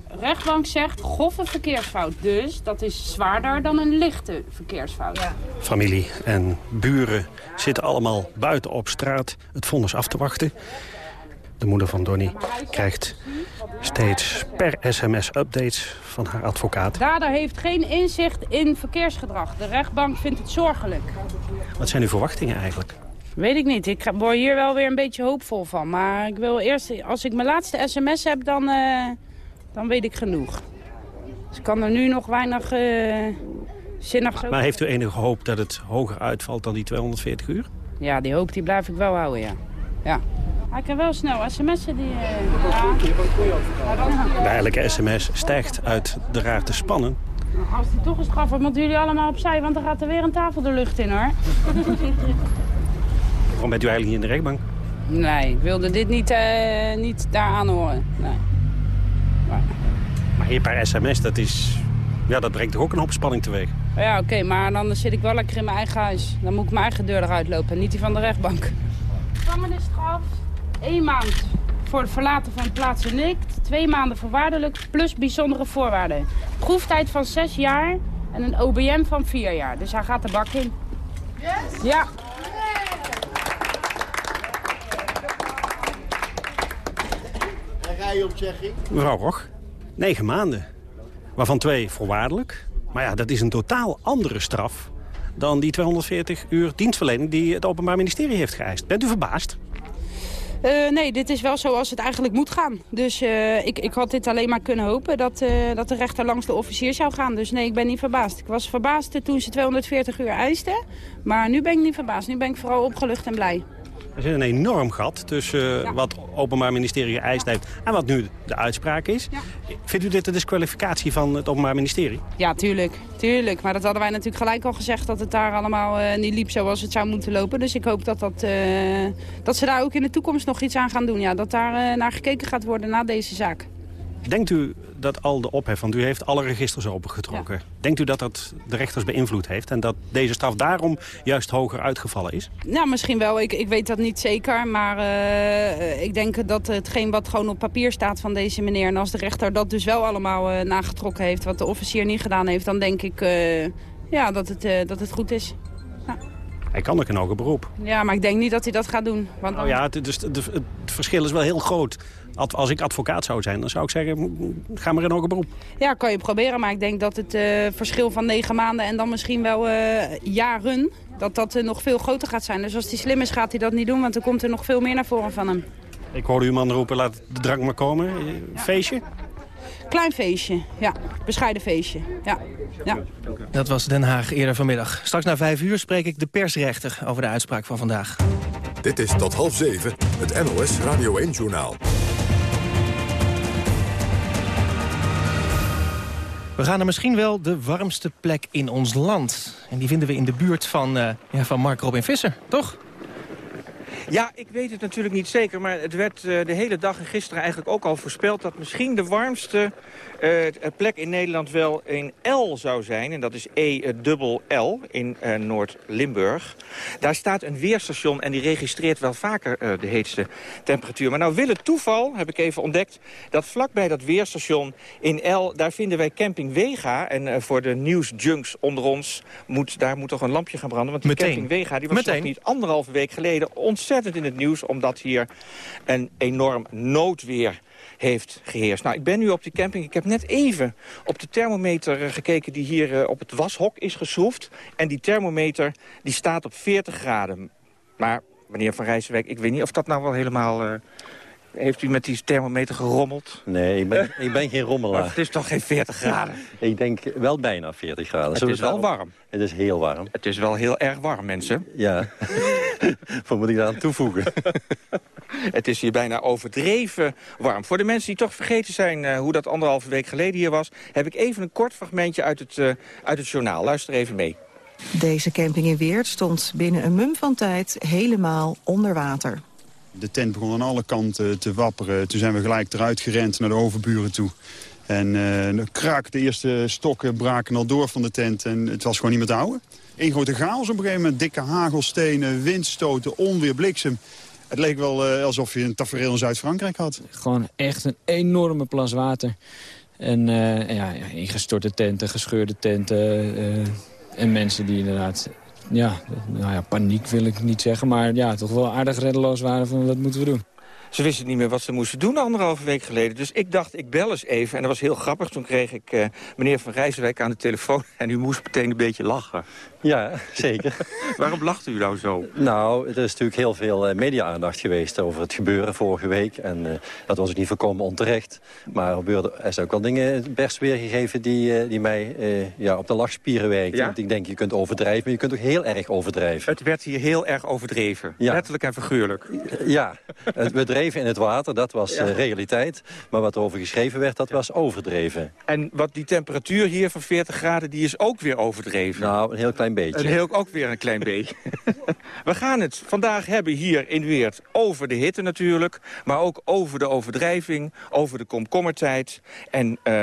De rechtbank zegt grove verkeersfout. Dus dat is zwaarder dan een lichte verkeersfout. Ja. Familie en buren zitten allemaal buiten op straat het vonnis af te wachten. De moeder van Donny krijgt steeds per sms updates van haar advocaat. Dader heeft geen inzicht in verkeersgedrag. De rechtbank vindt het zorgelijk. Wat zijn uw verwachtingen eigenlijk? Weet ik niet. Ik word hier wel weer een beetje hoopvol van. Maar ik wil eerst, als ik mijn laatste sms heb, dan, uh, dan weet ik genoeg. Dus ik kan er nu nog weinig uh, zinnig... Maar, maar heeft u enige hoop dat het hoger uitvalt dan die 240 uur? Ja, die hoop die blijf ik wel houden, ja. Ja. Hij kan wel snel sms'en. Die, uh, ja. Bij elke sms stijgt uit de raar te spannen. Als die toch een straf wordt, moeten jullie allemaal opzij, want dan gaat er weer een tafel de lucht in, hoor. Waarom bent u eigenlijk hier in de rechtbank? Nee, ik wilde dit niet, uh, niet daar aanhoren. Nee. Maar, maar hier per sms, dat, is, ja, dat brengt toch ook een hoop spanning teweeg? Ja, oké, okay, maar dan zit ik wel lekker in mijn eigen huis. Dan moet ik mijn eigen deur eruit lopen, niet die van de rechtbank. Gevangenisstraf, één maand voor het verlaten van plaats unikt. Twee maanden voorwaardelijk, plus bijzondere voorwaarden. Proeftijd van zes jaar en een OBM van vier jaar. Dus hij gaat de bak in. Yes? Ja. Mevrouw Roch, negen maanden. Waarvan twee voorwaardelijk. Maar ja, dat is een totaal andere straf dan die 240 uur dienstverlening die het Openbaar Ministerie heeft geëist. Bent u verbaasd? Uh, nee, dit is wel zoals het eigenlijk moet gaan. Dus uh, ik, ik had dit alleen maar kunnen hopen dat, uh, dat de rechter langs de officier zou gaan. Dus nee, ik ben niet verbaasd. Ik was verbaasd toen ze 240 uur eisten. Maar nu ben ik niet verbaasd. Nu ben ik vooral opgelucht en blij. Er zit een enorm gat tussen ja. wat het Openbaar Ministerie geëist heeft... en wat nu de uitspraak is. Ja. Vindt u dit de disqualificatie van het Openbaar Ministerie? Ja, tuurlijk. tuurlijk. Maar dat hadden wij natuurlijk gelijk al gezegd... dat het daar allemaal uh, niet liep zoals het zou moeten lopen. Dus ik hoop dat, dat, uh, dat ze daar ook in de toekomst nog iets aan gaan doen. Ja, dat daar uh, naar gekeken gaat worden na deze zaak. Denkt u dat al de ophef, want u heeft alle registers opengetrokken... Ja. denkt u dat dat de rechters beïnvloed heeft... en dat deze straf daarom juist hoger uitgevallen is? Nou, misschien wel. Ik, ik weet dat niet zeker. Maar uh, ik denk dat hetgeen wat gewoon op papier staat van deze meneer... en als de rechter dat dus wel allemaal uh, nagetrokken heeft... wat de officier niet gedaan heeft... dan denk ik uh, ja, dat, het, dat het goed is. Ja. Hij kan ook een hoger beroep. Ja, maar ik denk niet dat hij dat gaat doen. Want. Nou ja, het, dus, het, het verschil is wel heel groot als ik advocaat zou zijn, dan zou ik zeggen, ga maar in hoger beroep. Ja, kan je proberen, maar ik denk dat het uh, verschil van negen maanden en dan misschien wel uh, jaren, dat dat uh, nog veel groter gaat zijn. Dus als hij slim is, gaat hij dat niet doen, want er komt er nog veel meer naar voren van hem. Ik hoorde uw man roepen, laat de drank maar komen. Feestje? Klein feestje, ja. Bescheiden feestje, ja. ja. Dat was Den Haag eerder vanmiddag. Straks na vijf uur spreek ik de persrechter over de uitspraak van vandaag. Dit is tot half zeven, het NOS Radio 1-journaal. We gaan naar misschien wel de warmste plek in ons land. En die vinden we in de buurt van, uh, ja, van Mark Robin Visser, toch? Ja, ik weet het natuurlijk niet zeker, maar het werd uh, de hele dag en gisteren eigenlijk ook al voorspeld... dat misschien de warmste uh, plek in Nederland wel een L zou zijn. En dat is E-dubbel-L in uh, Noord-Limburg. Daar staat een weerstation en die registreert wel vaker de heetste temperatuur. Maar nou wil het toeval, heb ik even ontdekt... dat vlakbij dat weerstation in L, daar vinden wij camping Wega. En voor de nieuwsjunks onder ons, moet, daar moet toch een lampje gaan branden. Want die Meteen. camping Wega die was nog niet anderhalve week geleden... ontzettend in het nieuws, omdat hier een enorm noodweer heeft geheerst. Nou, ik ben nu op die camping. Ik heb net even op de thermometer gekeken die hier op het washok is geschroefd. En die thermometer die staat op 40 graden. Maar meneer Van Rijswijk, ik weet niet of dat nou wel helemaal... Uh, heeft u met die thermometer gerommeld? Nee, ik ben, ik ben geen rommelaar. het is toch geen 40 graden? ik denk wel bijna 40 graden. Het is wel warm. Het is heel warm. Het is wel heel erg warm, mensen. Ja. Wat moet ik daar aan toevoegen? het is hier bijna overdreven warm. Voor de mensen die toch vergeten zijn uh, hoe dat anderhalve week geleden hier was... heb ik even een kort fragmentje uit het, uh, uit het journaal. Luister even mee. Deze camping in Weert stond binnen een mum van tijd helemaal onder water. De tent begon aan alle kanten te wapperen. Toen zijn we gelijk eruit gerend naar de overburen toe. En uh, kraak, de eerste stokken braken al door van de tent. En het was gewoon niet meer te houden. Eén grote chaos op een gegeven moment. Dikke hagelstenen, windstoten, onweer, bliksem. Het leek wel uh, alsof je een tafereel in Zuid-Frankrijk had. Gewoon echt een enorme plas water. En uh, ja, ingestorte tenten, gescheurde tenten. en mensen die inderdaad ja, nou ja, paniek wil ik niet zeggen. Maar ja, toch wel aardig reddeloos waren van wat moeten we doen. Ze wisten niet meer wat ze moesten doen anderhalve week geleden. Dus ik dacht, ik bel eens even. En dat was heel grappig. Toen kreeg ik uh, meneer Van Rijswijk aan de telefoon. En u moest meteen een beetje lachen. Ja, zeker. Waarom lacht u nou zo? Nou, er is natuurlijk heel veel uh, media-aandacht geweest over het gebeuren vorige week. En uh, dat was ook niet voorkomen onterecht. Maar er zijn ook wel dingen best weergegeven die, die mij ja, op de lachspieren werken. Ja? Want ik denk, je kunt overdrijven, maar je kunt ook heel erg overdrijven. Het werd hier heel erg overdreven. Ja. Letterlijk en figuurlijk. Ja, we dreven in het water, dat was Ja. uh, realiteit. Maar wat er over geschreven werd, dat was overdreven. En wat die temperatuur hier van 40 graden, die is ook weer overdreven. Nou, een heel klein beetje. Een heel, ook weer een klein beetje. We gaan het vandaag hebben hier in Weert over de hitte natuurlijk. Maar ook over de overdrijving, over de komkommertijd. En eh,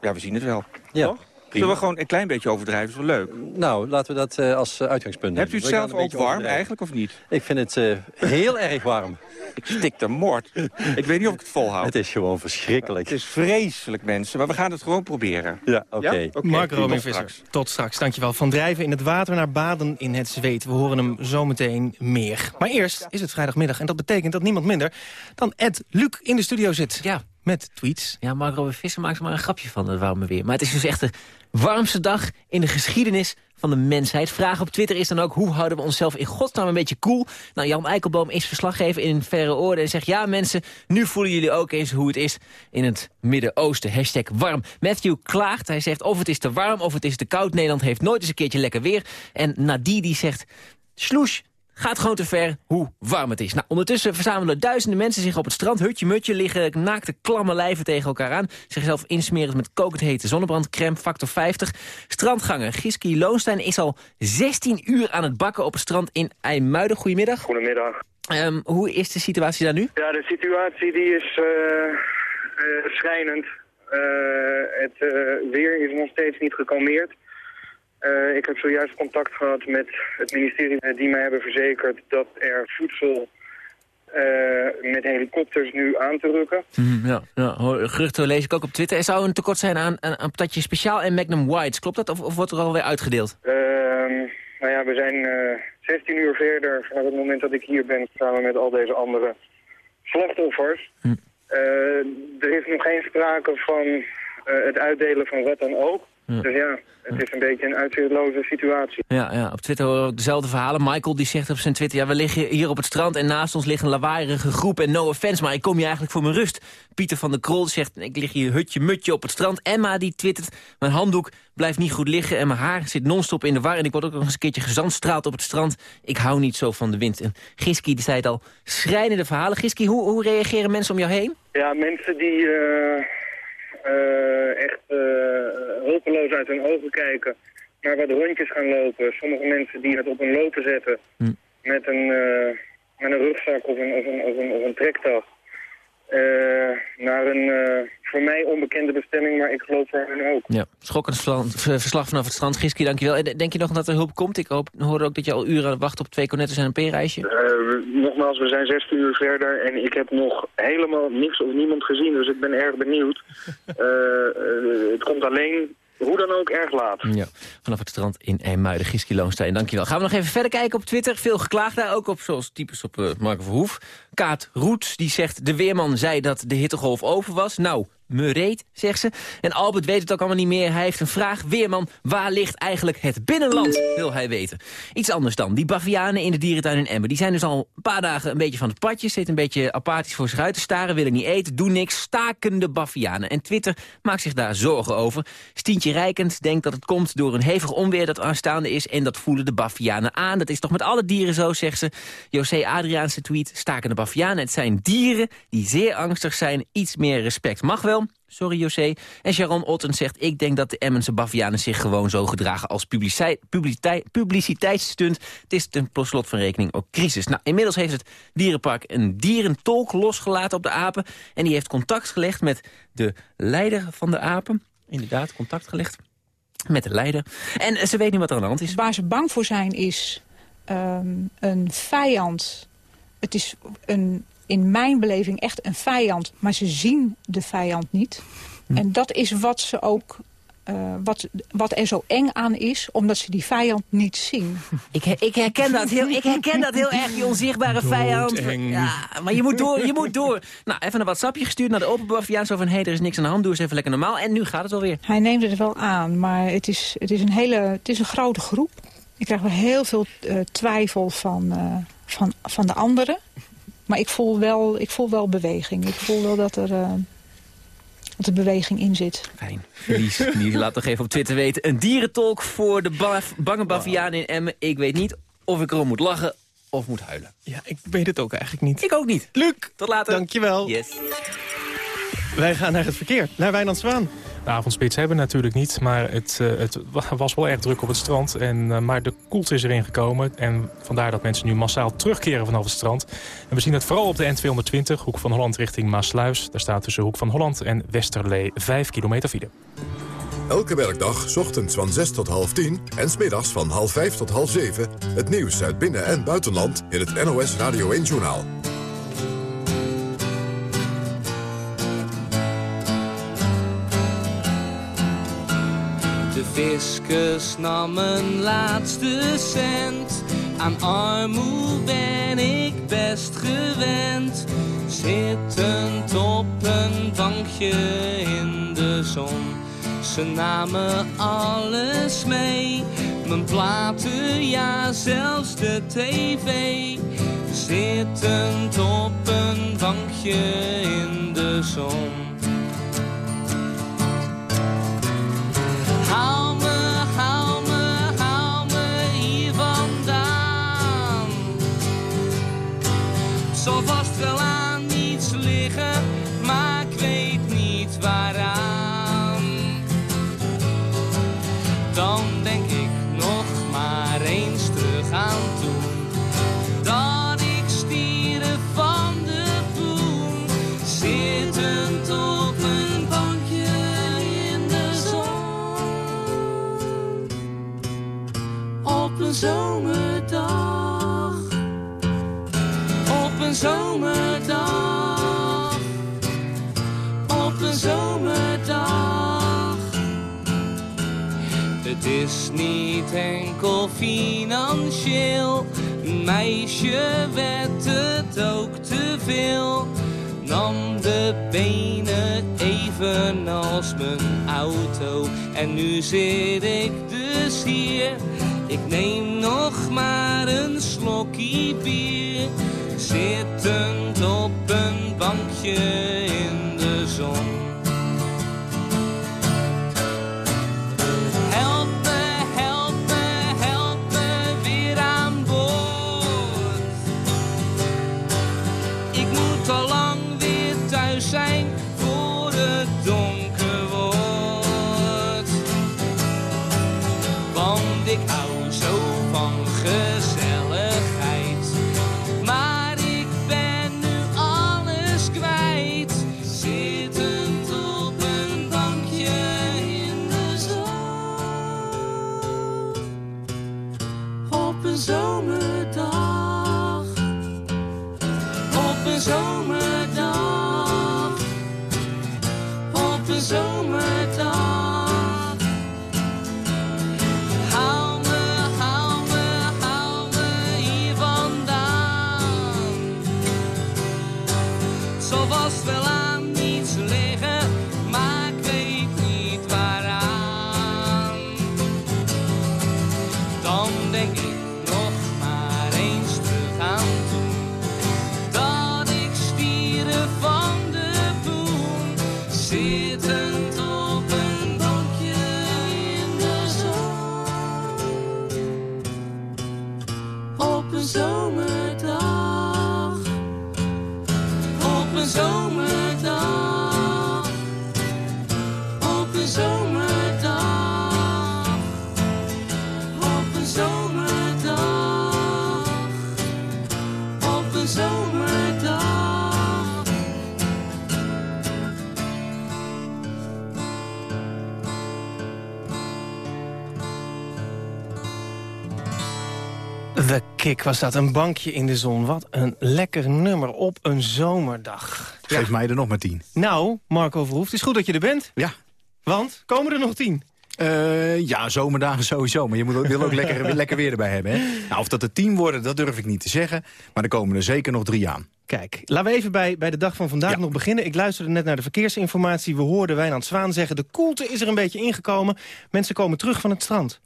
ja, we zien het wel. Ja. Toch? Zullen we gewoon een klein beetje overdrijven? is wel leuk. Nou, laten we dat uh, als uh, uitgangspunt Hebt u het zelf ook warm eigenlijk of niet? Ik vind het uh, heel erg warm. Ik stik de moord. ik weet niet of ik het volhoud. Het is gewoon verschrikkelijk. Het is vreselijk, mensen. Maar we gaan het gewoon proberen. Ja, oké. Ja? Oké, Mark tot Robin straks. Visser, tot straks. Dankjewel. Van drijven in het water naar baden in het zweet. We horen hem zometeen meer. Maar eerst is het vrijdagmiddag en dat betekent dat niemand minder dan Ed Luc in de studio zit. Ja. Met tweets. Ja, Robin Visser maakt er maar een grapje van het warme weer. Maar het is dus echt de warmste dag in de geschiedenis van de mensheid. Vraag op Twitter is dan ook, hoe houden we onszelf in godsnaam een beetje cool? Nou, Jan Eikelboom is verslaggever in Verre Oorden en zegt... ja mensen, nu voelen jullie ook eens hoe het is in het Midden-Oosten. Hashtag warm. Matthew klaagt, hij zegt of het is te warm of het is te koud. Nederland heeft nooit eens een keertje lekker weer. En Nadie die zegt, sloes, Gaat gewoon te ver hoe warm het is. Nou, ondertussen verzamelen duizenden mensen zich op het strand. Hutje mutje liggen naakte klamme lijven tegen elkaar aan. Zichzelf insmerend met kokend hete zonnebrandcrème, factor 50. Strandganger Giski Loonstein is al 16 uur aan het bakken op het strand in IJmuiden. Goedemiddag. Goedemiddag. Um, hoe is de situatie daar nu? Ja, de situatie die is uh, uh, schrijnend. Uh, het weer is nog steeds niet gekalmeerd. Uh, ik heb zojuist contact gehad met het ministerie die mij hebben verzekerd dat er voedsel uh, met helikopters nu aan te rukken. Mm, ja, ja, geruchten lees ik ook op Twitter. Er zou een tekort zijn aan, aan, aan patatje speciaal en Magnum Whites. Klopt dat of, of wordt er alweer uitgedeeld? Uh, nou ja, we zijn 16 uur verder vanaf het moment dat ik hier ben samen met al deze andere slachtoffers. Hm. er is nog geen sprake van het uitdelen van wat dan ook. Ja. Dus ja, het is een beetje een uitzichtloze situatie. Ja, ja, op Twitter horen we ook dezelfde verhalen. Michael die zegt op zijn Twitter... ja, we liggen hier op het strand en naast ons liggen een lawaaierige groep... en no offense, maar ik kom hier eigenlijk voor mijn rust. Pieter van der Krol zegt, ik lig hier hutje-mutje op het strand. Emma die twittert, mijn handdoek blijft niet goed liggen... en mijn haar zit non-stop in de war... en ik word ook nog eens een keertje gezandstraald op het strand. Ik hou niet zo van de wind. En Giski die zei het al, schrijnende verhalen. Giski, hoe, hoe reageren mensen om jou heen? Ja, mensen die... Uh... Uh, echt hulpeloos uit hun ogen kijken, maar wat rondjes gaan lopen. Sommige mensen die het op een lopen zetten hm. met, een, uh, met een rugzak of een, of een, of een, of een trektas. Naar een voor mij onbekende bestemming, maar ik geloof voor hen ook. Ja, schokkend verslag vanaf het strand. Giski, dankjewel. En denk je nog dat er hulp komt? Ik hoop, hoorde ook dat je al uren wacht op twee cornettes en een P-reisje. nogmaals, we zijn 16 uur verder en ik heb nog helemaal niks of niemand gezien, dus ik ben erg benieuwd. het komt alleen hoe dan ook erg laat. Ja, vanaf het strand in IJmuiden, Giski Loonstein, dankjewel. Gaan we nog even verder kijken op Twitter. Veel geklaagd daar, ook op zoals types op uh, Marco Verhoef. Kaat Roets, die zegt, de weerman zei dat de hittegolf over was. Nou, me zegt ze. En Albert weet het ook allemaal niet meer. Hij heeft een vraag. Weerman, waar ligt eigenlijk het binnenland? Wil hij weten. Iets anders dan. Die bavianen in de dierentuin in Emmen. Die zijn dus al een paar dagen een beetje van het padje. Zitten een beetje apathisch voor zich uit te staren. Willen niet eten, doen niks. Stakende bavianen. En Twitter maakt zich daar zorgen over. Stientje Rijkend denkt dat het komt door een hevig onweer dat aanstaande is. En dat voelen de bavianen aan. Dat is toch met alle dieren zo, zegt ze. José Adriaanse tweet. Stakende bavianen. Het zijn dieren die zeer angstig zijn. Iets meer respect mag wel. Sorry José. En Sharon Otten zegt... ik denk dat de Emmense bavianen zich gewoon zo gedragen... als publiciteit, publiciteit, publiciteitsstunt. Het is ten slot van rekening ook crisis. Nou, inmiddels heeft het dierenpark een dierentolk losgelaten op de apen. En die heeft contact gelegd met de leider van de apen. Inderdaad, contact gelegd met de leider. En ze weet niet wat er aan de hand is. Waar ze bang voor zijn is um, een vijand. Het is een in mijn beleving echt een vijand. Maar ze zien de vijand niet. Hm. En dat is wat ze ook eh, wat, wat er zo eng aan is, omdat ze die vijand niet zien. Ik, her- ik, herken dat heel, ik herken dat heel erg, die onzichtbare vijand. Ja, maar je moet door, je moet door. Nou, even een WhatsAppje gestuurd naar de Open Baviaan. Zo van, hé, hey, er is niks aan de hand, doe eens even lekker normaal. En nu gaat het alweer. Hij neemt het wel aan, maar het is, het is, een, hele, het is een grote groep. Ik krijg wel heel veel eh, twijfel van, eh, van, van de anderen. Maar ik voel, wel, ik voel wel beweging. Ik voel wel dat er, eh, dat er beweging in zit. Fijn. Lies, die laat toch even op Twitter weten. Een dierentolk voor de ba bange baviaan in Emmen. Ik weet niet of ik erom moet lachen of moet huilen. Ja, ik weet het ook eigenlijk niet. Ik ook niet. Luc, tot later. Dankjewel. Yes. Wij gaan naar het verkeer, naar Wijnand Zwaan. De avondspits hebben we natuurlijk niet, maar het, eh, het wa- was wel erg druk op het strand. En, eh, maar de koelte is erin gekomen en vandaar dat mensen nu massaal terugkeren vanaf het strand. En we zien het vooral op de N220, Hoek van Holland richting Maasluis. Daar staat tussen Hoek van Holland en Westerlee 5 kilometer file. Elke werkdag, ochtends van 6 tot half 10 en smiddags van half 5 tot half 7... het nieuws uit binnen- en buitenland in het NOS Radio 1-journaal. Fiscus nam mijn laatste cent. Aan armoe ben ik best gewend. Zittend op een bankje in de zon. Ze namen alles mee. Mijn platen, ja zelfs de tv. Zittend op een bankje in de zon. Zal vast wel aan iets liggen, maar weet niet waaraan. Dan denk ik nog maar eens terug aan toen. Dat ik stieren van de poen, zittend op een bankje in de zon. Op een zomerdag, een zomerdag, op een zomerdag. Het is niet enkel financieel, een meisje werd het ook te veel. Nam de benen evenals mijn auto en nu zit ik dus hier. Ik neem nog maar een slokje bier, zittend op een bankje in de zon. Kick was dat, een bankje in de zon. Wat een lekker nummer op een zomerdag. Geef mij er nog maar tien. Nou, Marco Verhoef, het is goed dat je er bent. Ja. Want, komen er nog tien? Eh, ja, zomerdagen sowieso. Maar je moet ook, wil ook lekker, lekker weer erbij hebben. Hè? Nou, of dat er tien worden, dat durf ik niet te zeggen. Maar er komen er zeker nog drie aan. Kijk, laten we even bij, bij de dag van vandaag nog beginnen. Ik luisterde net naar de verkeersinformatie. We hoorden Wijnand Zwaan zeggen... de koelte is er een beetje ingekomen. Mensen komen terug van het strand.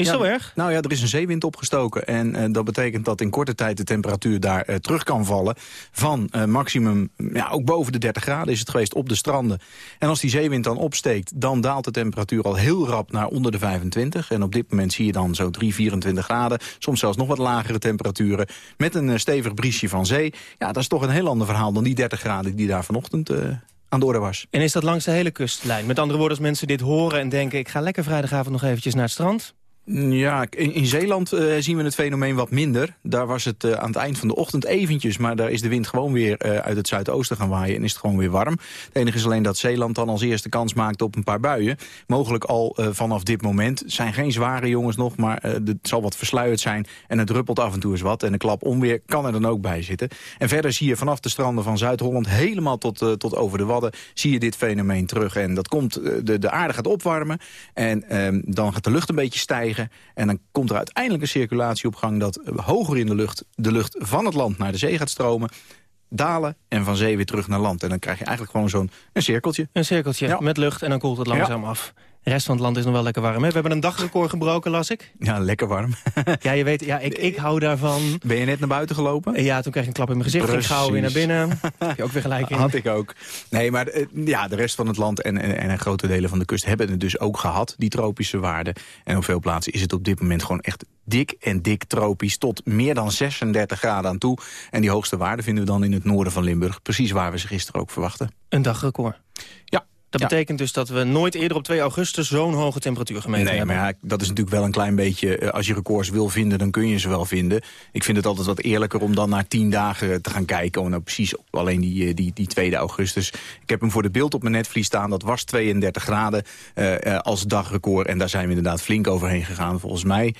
Is ja, zo erg? Nou ja, er is een zeewind opgestoken. En eh, dat betekent dat in korte tijd de temperatuur daar eh, terug kan vallen. Van eh, maximum, ja, ook boven de 30 graden is het geweest op de stranden. En als die zeewind dan opsteekt, dan daalt de temperatuur al heel rap naar onder de 25. En op dit moment zie je dan zo 3, 24 graden. Soms zelfs nog wat lagere temperaturen. Met een stevig briesje van zee. Ja, dat is toch een heel ander verhaal dan die 30 graden die daar vanochtend... aan de orde was. En is dat langs de hele kustlijn? Met andere woorden, als mensen dit horen en denken... ik ga lekker vrijdagavond nog eventjes naar het strand... Ja, in, Zeeland eh, zien we het fenomeen wat minder. Daar was het eh, aan het eind van de ochtend eventjes... maar daar is de wind gewoon weer eh, uit het zuidoosten gaan waaien... en is het gewoon weer warm. Het enige is alleen dat Zeeland dan als eerste kans maakt op een paar buien. Mogelijk al vanaf dit moment. Het zijn geen zware jongens nog, maar het zal wat versluierd zijn... en het druppelt af en toe eens wat. En een klap onweer kan er dan ook bij zitten. En verder zie je vanaf de stranden van Zuid-Holland... helemaal tot, tot over de Wadden, zie je dit fenomeen terug. En dat komt, de, de aarde gaat opwarmen en ehm, dan gaat de lucht een beetje stijgen... En dan komt er uiteindelijk een circulatie op gang... dat eh, hoger in de lucht de lucht van het land naar de zee gaat stromen dalen en van zee weer terug naar land. En dan krijg je eigenlijk gewoon zo'n een cirkeltje. Een cirkeltje met lucht en dan koelt het langzaam af. De rest van het land is nog wel lekker warm. Hè? We hebben een dagrecord gebroken, las ik. Ja, lekker warm. ja, je weet, ja, ik, ik hou daarvan. Ben je net naar buiten gelopen? Ja, toen kreeg ik een klap in mijn gezicht. Ik gauw weer naar binnen. Heb je ook weer gelijk in. Had ik ook. Nee, maar eh, ja, de rest van het land en, en, en grote delen van de kust hebben het dus ook gehad, die tropische waarden. En op veel plaatsen is het op dit moment gewoon echt dik en dik tropisch. Tot meer dan 36 graden aan toe. En die hoogste waarden vinden we dan in het noorden van Limburg. Precies waar we ze gisteren ook verwachten. Een dagrecord. Ja. Dat Ja. betekent dus dat we nooit eerder op 2 augustus zo'n hoge temperatuur gemeten Nee, hebben. maar ja, dat is natuurlijk wel een klein beetje... eh, als je records wil vinden, dan kun je ze wel vinden. Ik vind het altijd wat eerlijker om dan naar tien dagen te gaan kijken. Om nou precies op alleen die, eh, die, die 2 augustus. Ik heb hem voor de beeld op mijn netvlies staan. Dat was 32 graden eh, als dagrecord. En daar zijn we inderdaad flink overheen gegaan. Volgens mij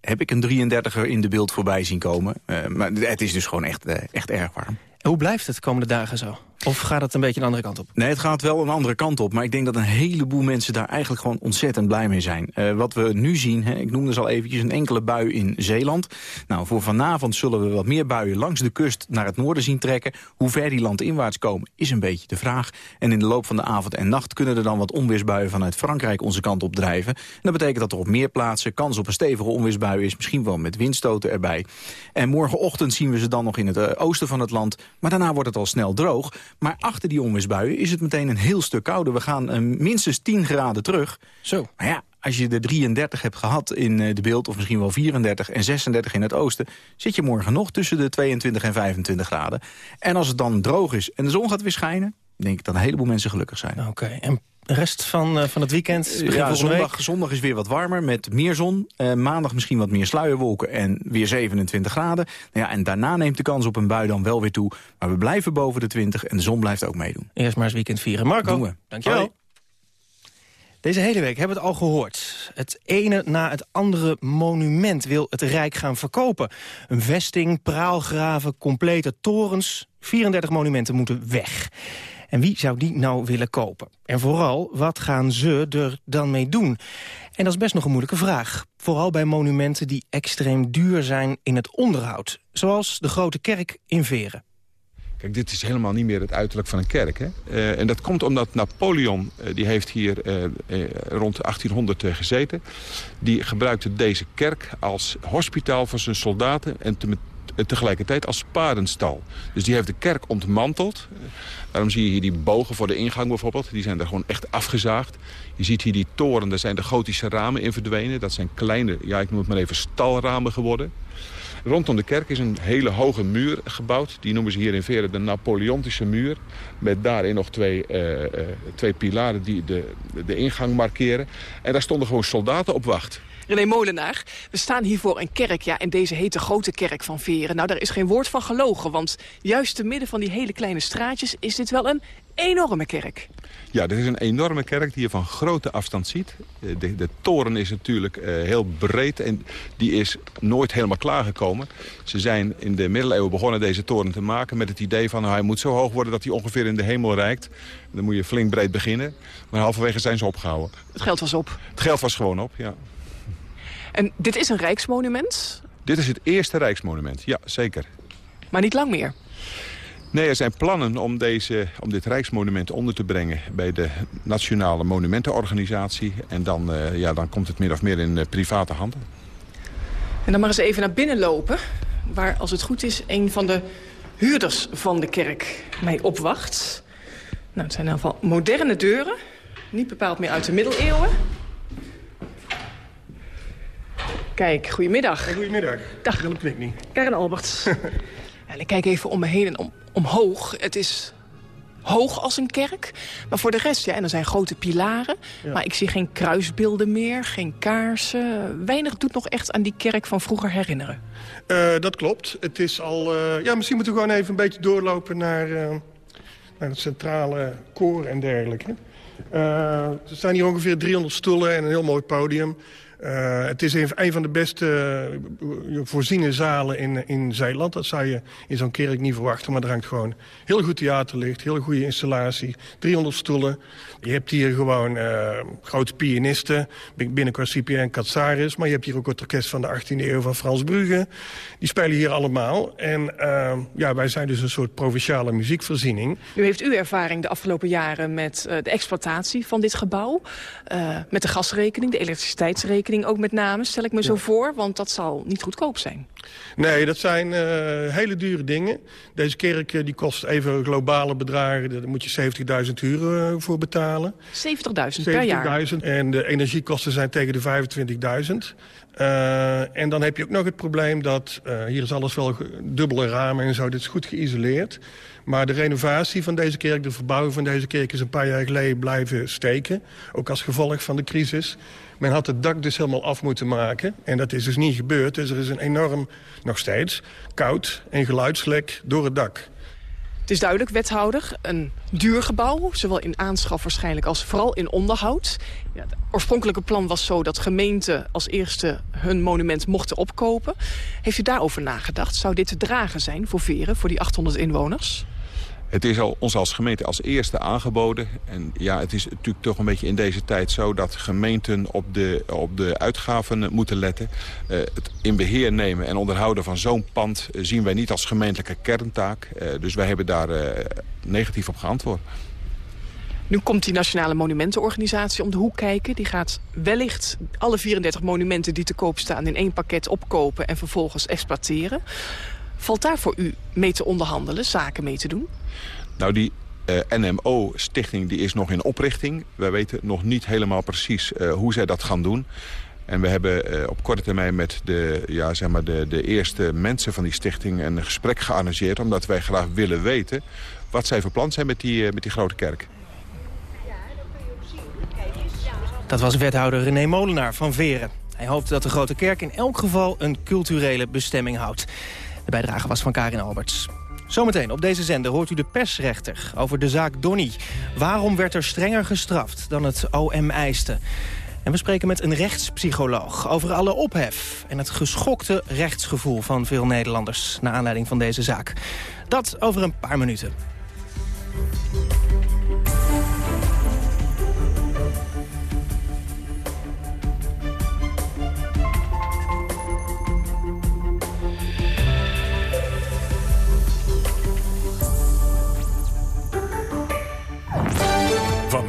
heb ik een 33er in de beeld voorbij zien komen. Maar het is dus gewoon echt, echt erg warm. Hoe blijft het de komende dagen zo? Of gaat het een beetje een andere kant op? Nee, het gaat wel een andere kant op. Maar ik denk dat een heleboel mensen daar eigenlijk gewoon ontzettend blij mee zijn. Eh, wat we nu zien, hè, ik noemde dus al eventjes een enkele bui in Zeeland. Nou, voor vanavond zullen we wat meer buien langs de kust naar het noorden zien trekken. Hoe ver die landinwaarts komen, is een beetje de vraag. En in de loop van de avond en nacht kunnen er dan wat onweersbuien vanuit Frankrijk onze kant op drijven. En dat betekent dat er op meer plaatsen kans op een stevige onweersbui is. Misschien wel met windstoten erbij. En morgenochtend zien we ze dan nog in het eh, oosten van het land. Maar daarna wordt het al snel droog. Maar achter die onweersbuien is het meteen een heel stuk kouder. We gaan eh, minstens 10 graden terug. Zo. Maar ja, als je de 33 hebt gehad in eh, de beeld... of misschien wel 34 en 36 in het oosten... zit je morgen nog tussen de 22 en 25 graden. En als het dan droog is en de zon gaat weer schijnen... denk ik dat een heleboel mensen gelukkig zijn. Oké, en rest van, eh, van het weekend, Ja, zondag, is weer wat warmer met meer zon. Eh, maandag misschien wat meer sluierwolken en weer 27 graden. Nou ja, en daarna neemt de kans op een bui dan wel weer toe. Maar we blijven boven de 20 en de zon blijft ook meedoen. Eerst maar eens weekend vieren. Marco, Doen we. dankjewel. Deze hele week hebben we het al gehoord. Het ene na het andere monument wil het Rijk gaan verkopen. Een vesting, praalgraven, complete torens. 34 monumenten moeten weg. En wie zou die nou willen kopen? En vooral, wat gaan ze er dan mee doen? En dat is best nog een moeilijke vraag. Vooral bij monumenten die extreem duur zijn in het onderhoud. Zoals de Grote Kerk in Veren. Kijk, dit is helemaal niet meer het uiterlijk van een kerk. Hè? Eh, en dat komt omdat Napoleon, eh, die heeft hier eh, rond 1800 eh, gezeten... die gebruikte deze kerk als hospitaal voor zijn soldaten... en te- tegelijkertijd als paardenstal. Dus die heeft de kerk ontmanteld. Eh, Daarom zie je hier die bogen voor de ingang bijvoorbeeld. Die zijn er gewoon echt afgezaagd. Je ziet hier die toren, daar zijn de gotische ramen in verdwenen. Dat zijn kleine, ja ik noem het maar even stalramen geworden. Rondom de kerk is een hele hoge muur gebouwd. Die noemen ze hier in Veren de Napoleontische muur. Met daarin nog twee, eh, eh, twee pilaren die de, de ingang markeren. En daar stonden gewoon soldaten op wacht. René Molenaar, we staan hier voor een kerk, ja, en deze heet de Grote Kerk van Veren. Nou, daar is geen woord van gelogen, want juist te midden van die hele kleine straatjes is dit wel een enorme kerk. Ja, dit is een enorme kerk die je van grote afstand ziet. Eh, De, de toren is natuurlijk eh, heel breed en die is nooit helemaal klaargekomen. Ze zijn in de middeleeuwen begonnen deze toren te maken... met het idee van nou, hij moet zo hoog worden dat hij ongeveer in de hemel reikt. Dan moet je flink breed beginnen. Maar halverwege zijn ze opgehouden. Het geld was op. Het geld was gewoon op, ja. En dit is een rijksmonument, Dit is het eerste Rijksmonument, ja, zeker. maar niet lang meer. Nee, er zijn plannen om, deze, om dit Rijksmonument onder te brengen... bij de Nationale Monumentenorganisatie. En dan, eh, ja, dan komt het meer of meer in eh, private handen. En dan maar eens even naar binnen lopen... waar, als het goed is, een van de huurders van de kerk mij opwacht. Nou, het zijn in ieder geval moderne deuren. Niet bepaald meer uit de middeleeuwen. Kijk, goedemiddag. Goedemiddag. Dag. Willem Kniknie. Karen Alberts. en ik kijk even om me heen en om, omhoog. Het is hoog als een kerk. Maar voor de rest, ja, en er zijn grote pilaren. Ja. Maar ik zie geen kruisbeelden meer, geen kaarsen. Weinig doet nog echt aan die kerk van vroeger herinneren. Eh, dat klopt. Het is al... eh, ja, misschien moeten we gewoon even een beetje doorlopen naar, eh, naar het centrale koor en dergelijke. Er staan hier ongeveer 300 stoelen en een heel mooi podium. Eh, het is een, van de beste eh, voorziene zalen in, in Zeeland. Dat zou je in zo'n kerk niet verwachten. Maar er hangt gewoon heel goed theaterlicht, heel goede installatie. 300 stoelen. Je hebt hier gewoon eh, grote pianisten. Binnenkort Cyprien Katsaris. Maar je hebt hier ook het orkest van de 18e eeuw van Frans Brugge. Die spelen hier allemaal. En ja, wij zijn dus een soort provinciale muziekvoorziening. Nu heeft u ervaring de afgelopen jaren met de exploitatie van dit gebouw. Met de gasrekening, de elektriciteitsrekening ook met name, stel ik me zo voor. Want dat zal niet goedkoop zijn. Nee, dat zijn eh, hele dure dingen. Deze kerk eh, die kost even globale bedragen. Daar moet je 70.000 euro eh, voor betalen. 70.000 per jaar. 70.000. En de energiekosten zijn tegen de 25.000. Eh, en dan heb je ook nog het probleem dat... hier is alles wel dubbele ramen en zo. Dit is goed geïsoleerd. Maar de renovatie van deze kerk, de verbouwing van deze kerk... is een paar jaar geleden blijven steken. Ook als gevolg van de crisis. Men had het dak dus helemaal af moeten maken. En dat is dus niet gebeurd. Dus er is een enorm, nog steeds, koud en geluidslek door het dak. Het is duidelijk, wethouder, een duur gebouw. Zowel in aanschaf waarschijnlijk als vooral in onderhoud. Ja, het oorspronkelijke plan was zo dat gemeenten als eerste hun monument mochten opkopen. Heeft u daarover nagedacht? Zou dit te dragen zijn voor Veren, voor die 800 inwoners? Het is al, ons als gemeente als eerste aangeboden. En ja, het is natuurlijk toch een beetje in deze tijd zo... dat gemeenten op de, op de uitgaven moeten letten. Eh, het in beheer nemen en onderhouden van zo'n pand... eh, zien wij niet als gemeentelijke kerntaak. Eh, dus wij hebben daar negatief op geantwoord. Nu komt die Nationale Monumentenorganisatie om de hoek kijken. Die gaat wellicht alle 34 monumenten die te koop staan... in één pakket opkopen en vervolgens exploiteren. Valt daar voor u mee te onderhandelen, zaken mee te doen? Nou, die eh, NMO-stichting die is nog in oprichting. Wij weten nog niet helemaal precies eh, hoe zij dat gaan doen. En we hebben eh, op korte termijn met de, ja, zeg maar de, de eerste mensen van die stichting... een gesprek gearrangeerd, omdat wij graag willen weten... wat zij van plan zijn met die, met die grote kerk. Dat was wethouder René Molenaar van Veren. Hij hoopt dat de Grote Kerk in elk geval een culturele bestemming houdt. De bijdrage was van Karin Alberts. Zometeen op deze zender hoort u de persrechter over de zaak Donny. Waarom werd er strenger gestraft dan het OM eiste? En we spreken met een rechtspsycholoog over alle ophef... en het geschokte rechtsgevoel van veel Nederlanders... naar aanleiding van deze zaak. Dat over een paar minuten.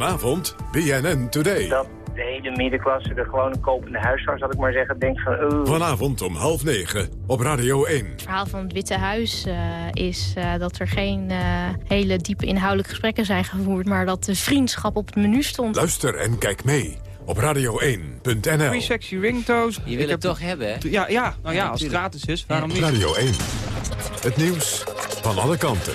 Vanavond BNN Today. Dat de hele middenklasse, de gewone kopende huisarts, zal ik maar zeggen, denkt van... Vanavond om half negen op Radio 1. Het verhaal van het Witte Huis eh, is eh, dat er geen eh, hele diepe inhoudelijke gesprekken zijn gevoerd... maar dat de vriendschap op het menu stond. Luister en kijk mee op radio1.nl. Free sexy ringtones. Je wil het toch hebben, hè? Ja, ja, nou ja, Ja, als het gratis is, waarom niet? Radio 1. Het nieuws van alle kanten.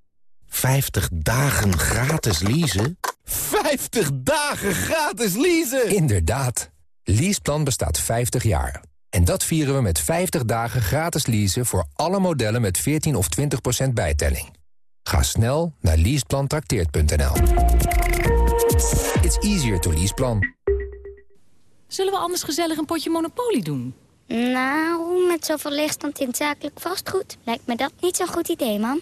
50 dagen gratis leasen. 50 dagen gratis leasen! Inderdaad. Leaseplan bestaat 50 jaar. En dat vieren we met 50 dagen gratis leasen voor alle modellen met 14 of 20% bijtelling. Ga snel naar leaseplantrakteert.nl. It's easier to leaseplan. Zullen we anders gezellig een potje Monopoly doen? Nou, met zoveel leegstand in zakelijk vastgoed lijkt me dat niet zo'n goed idee, man.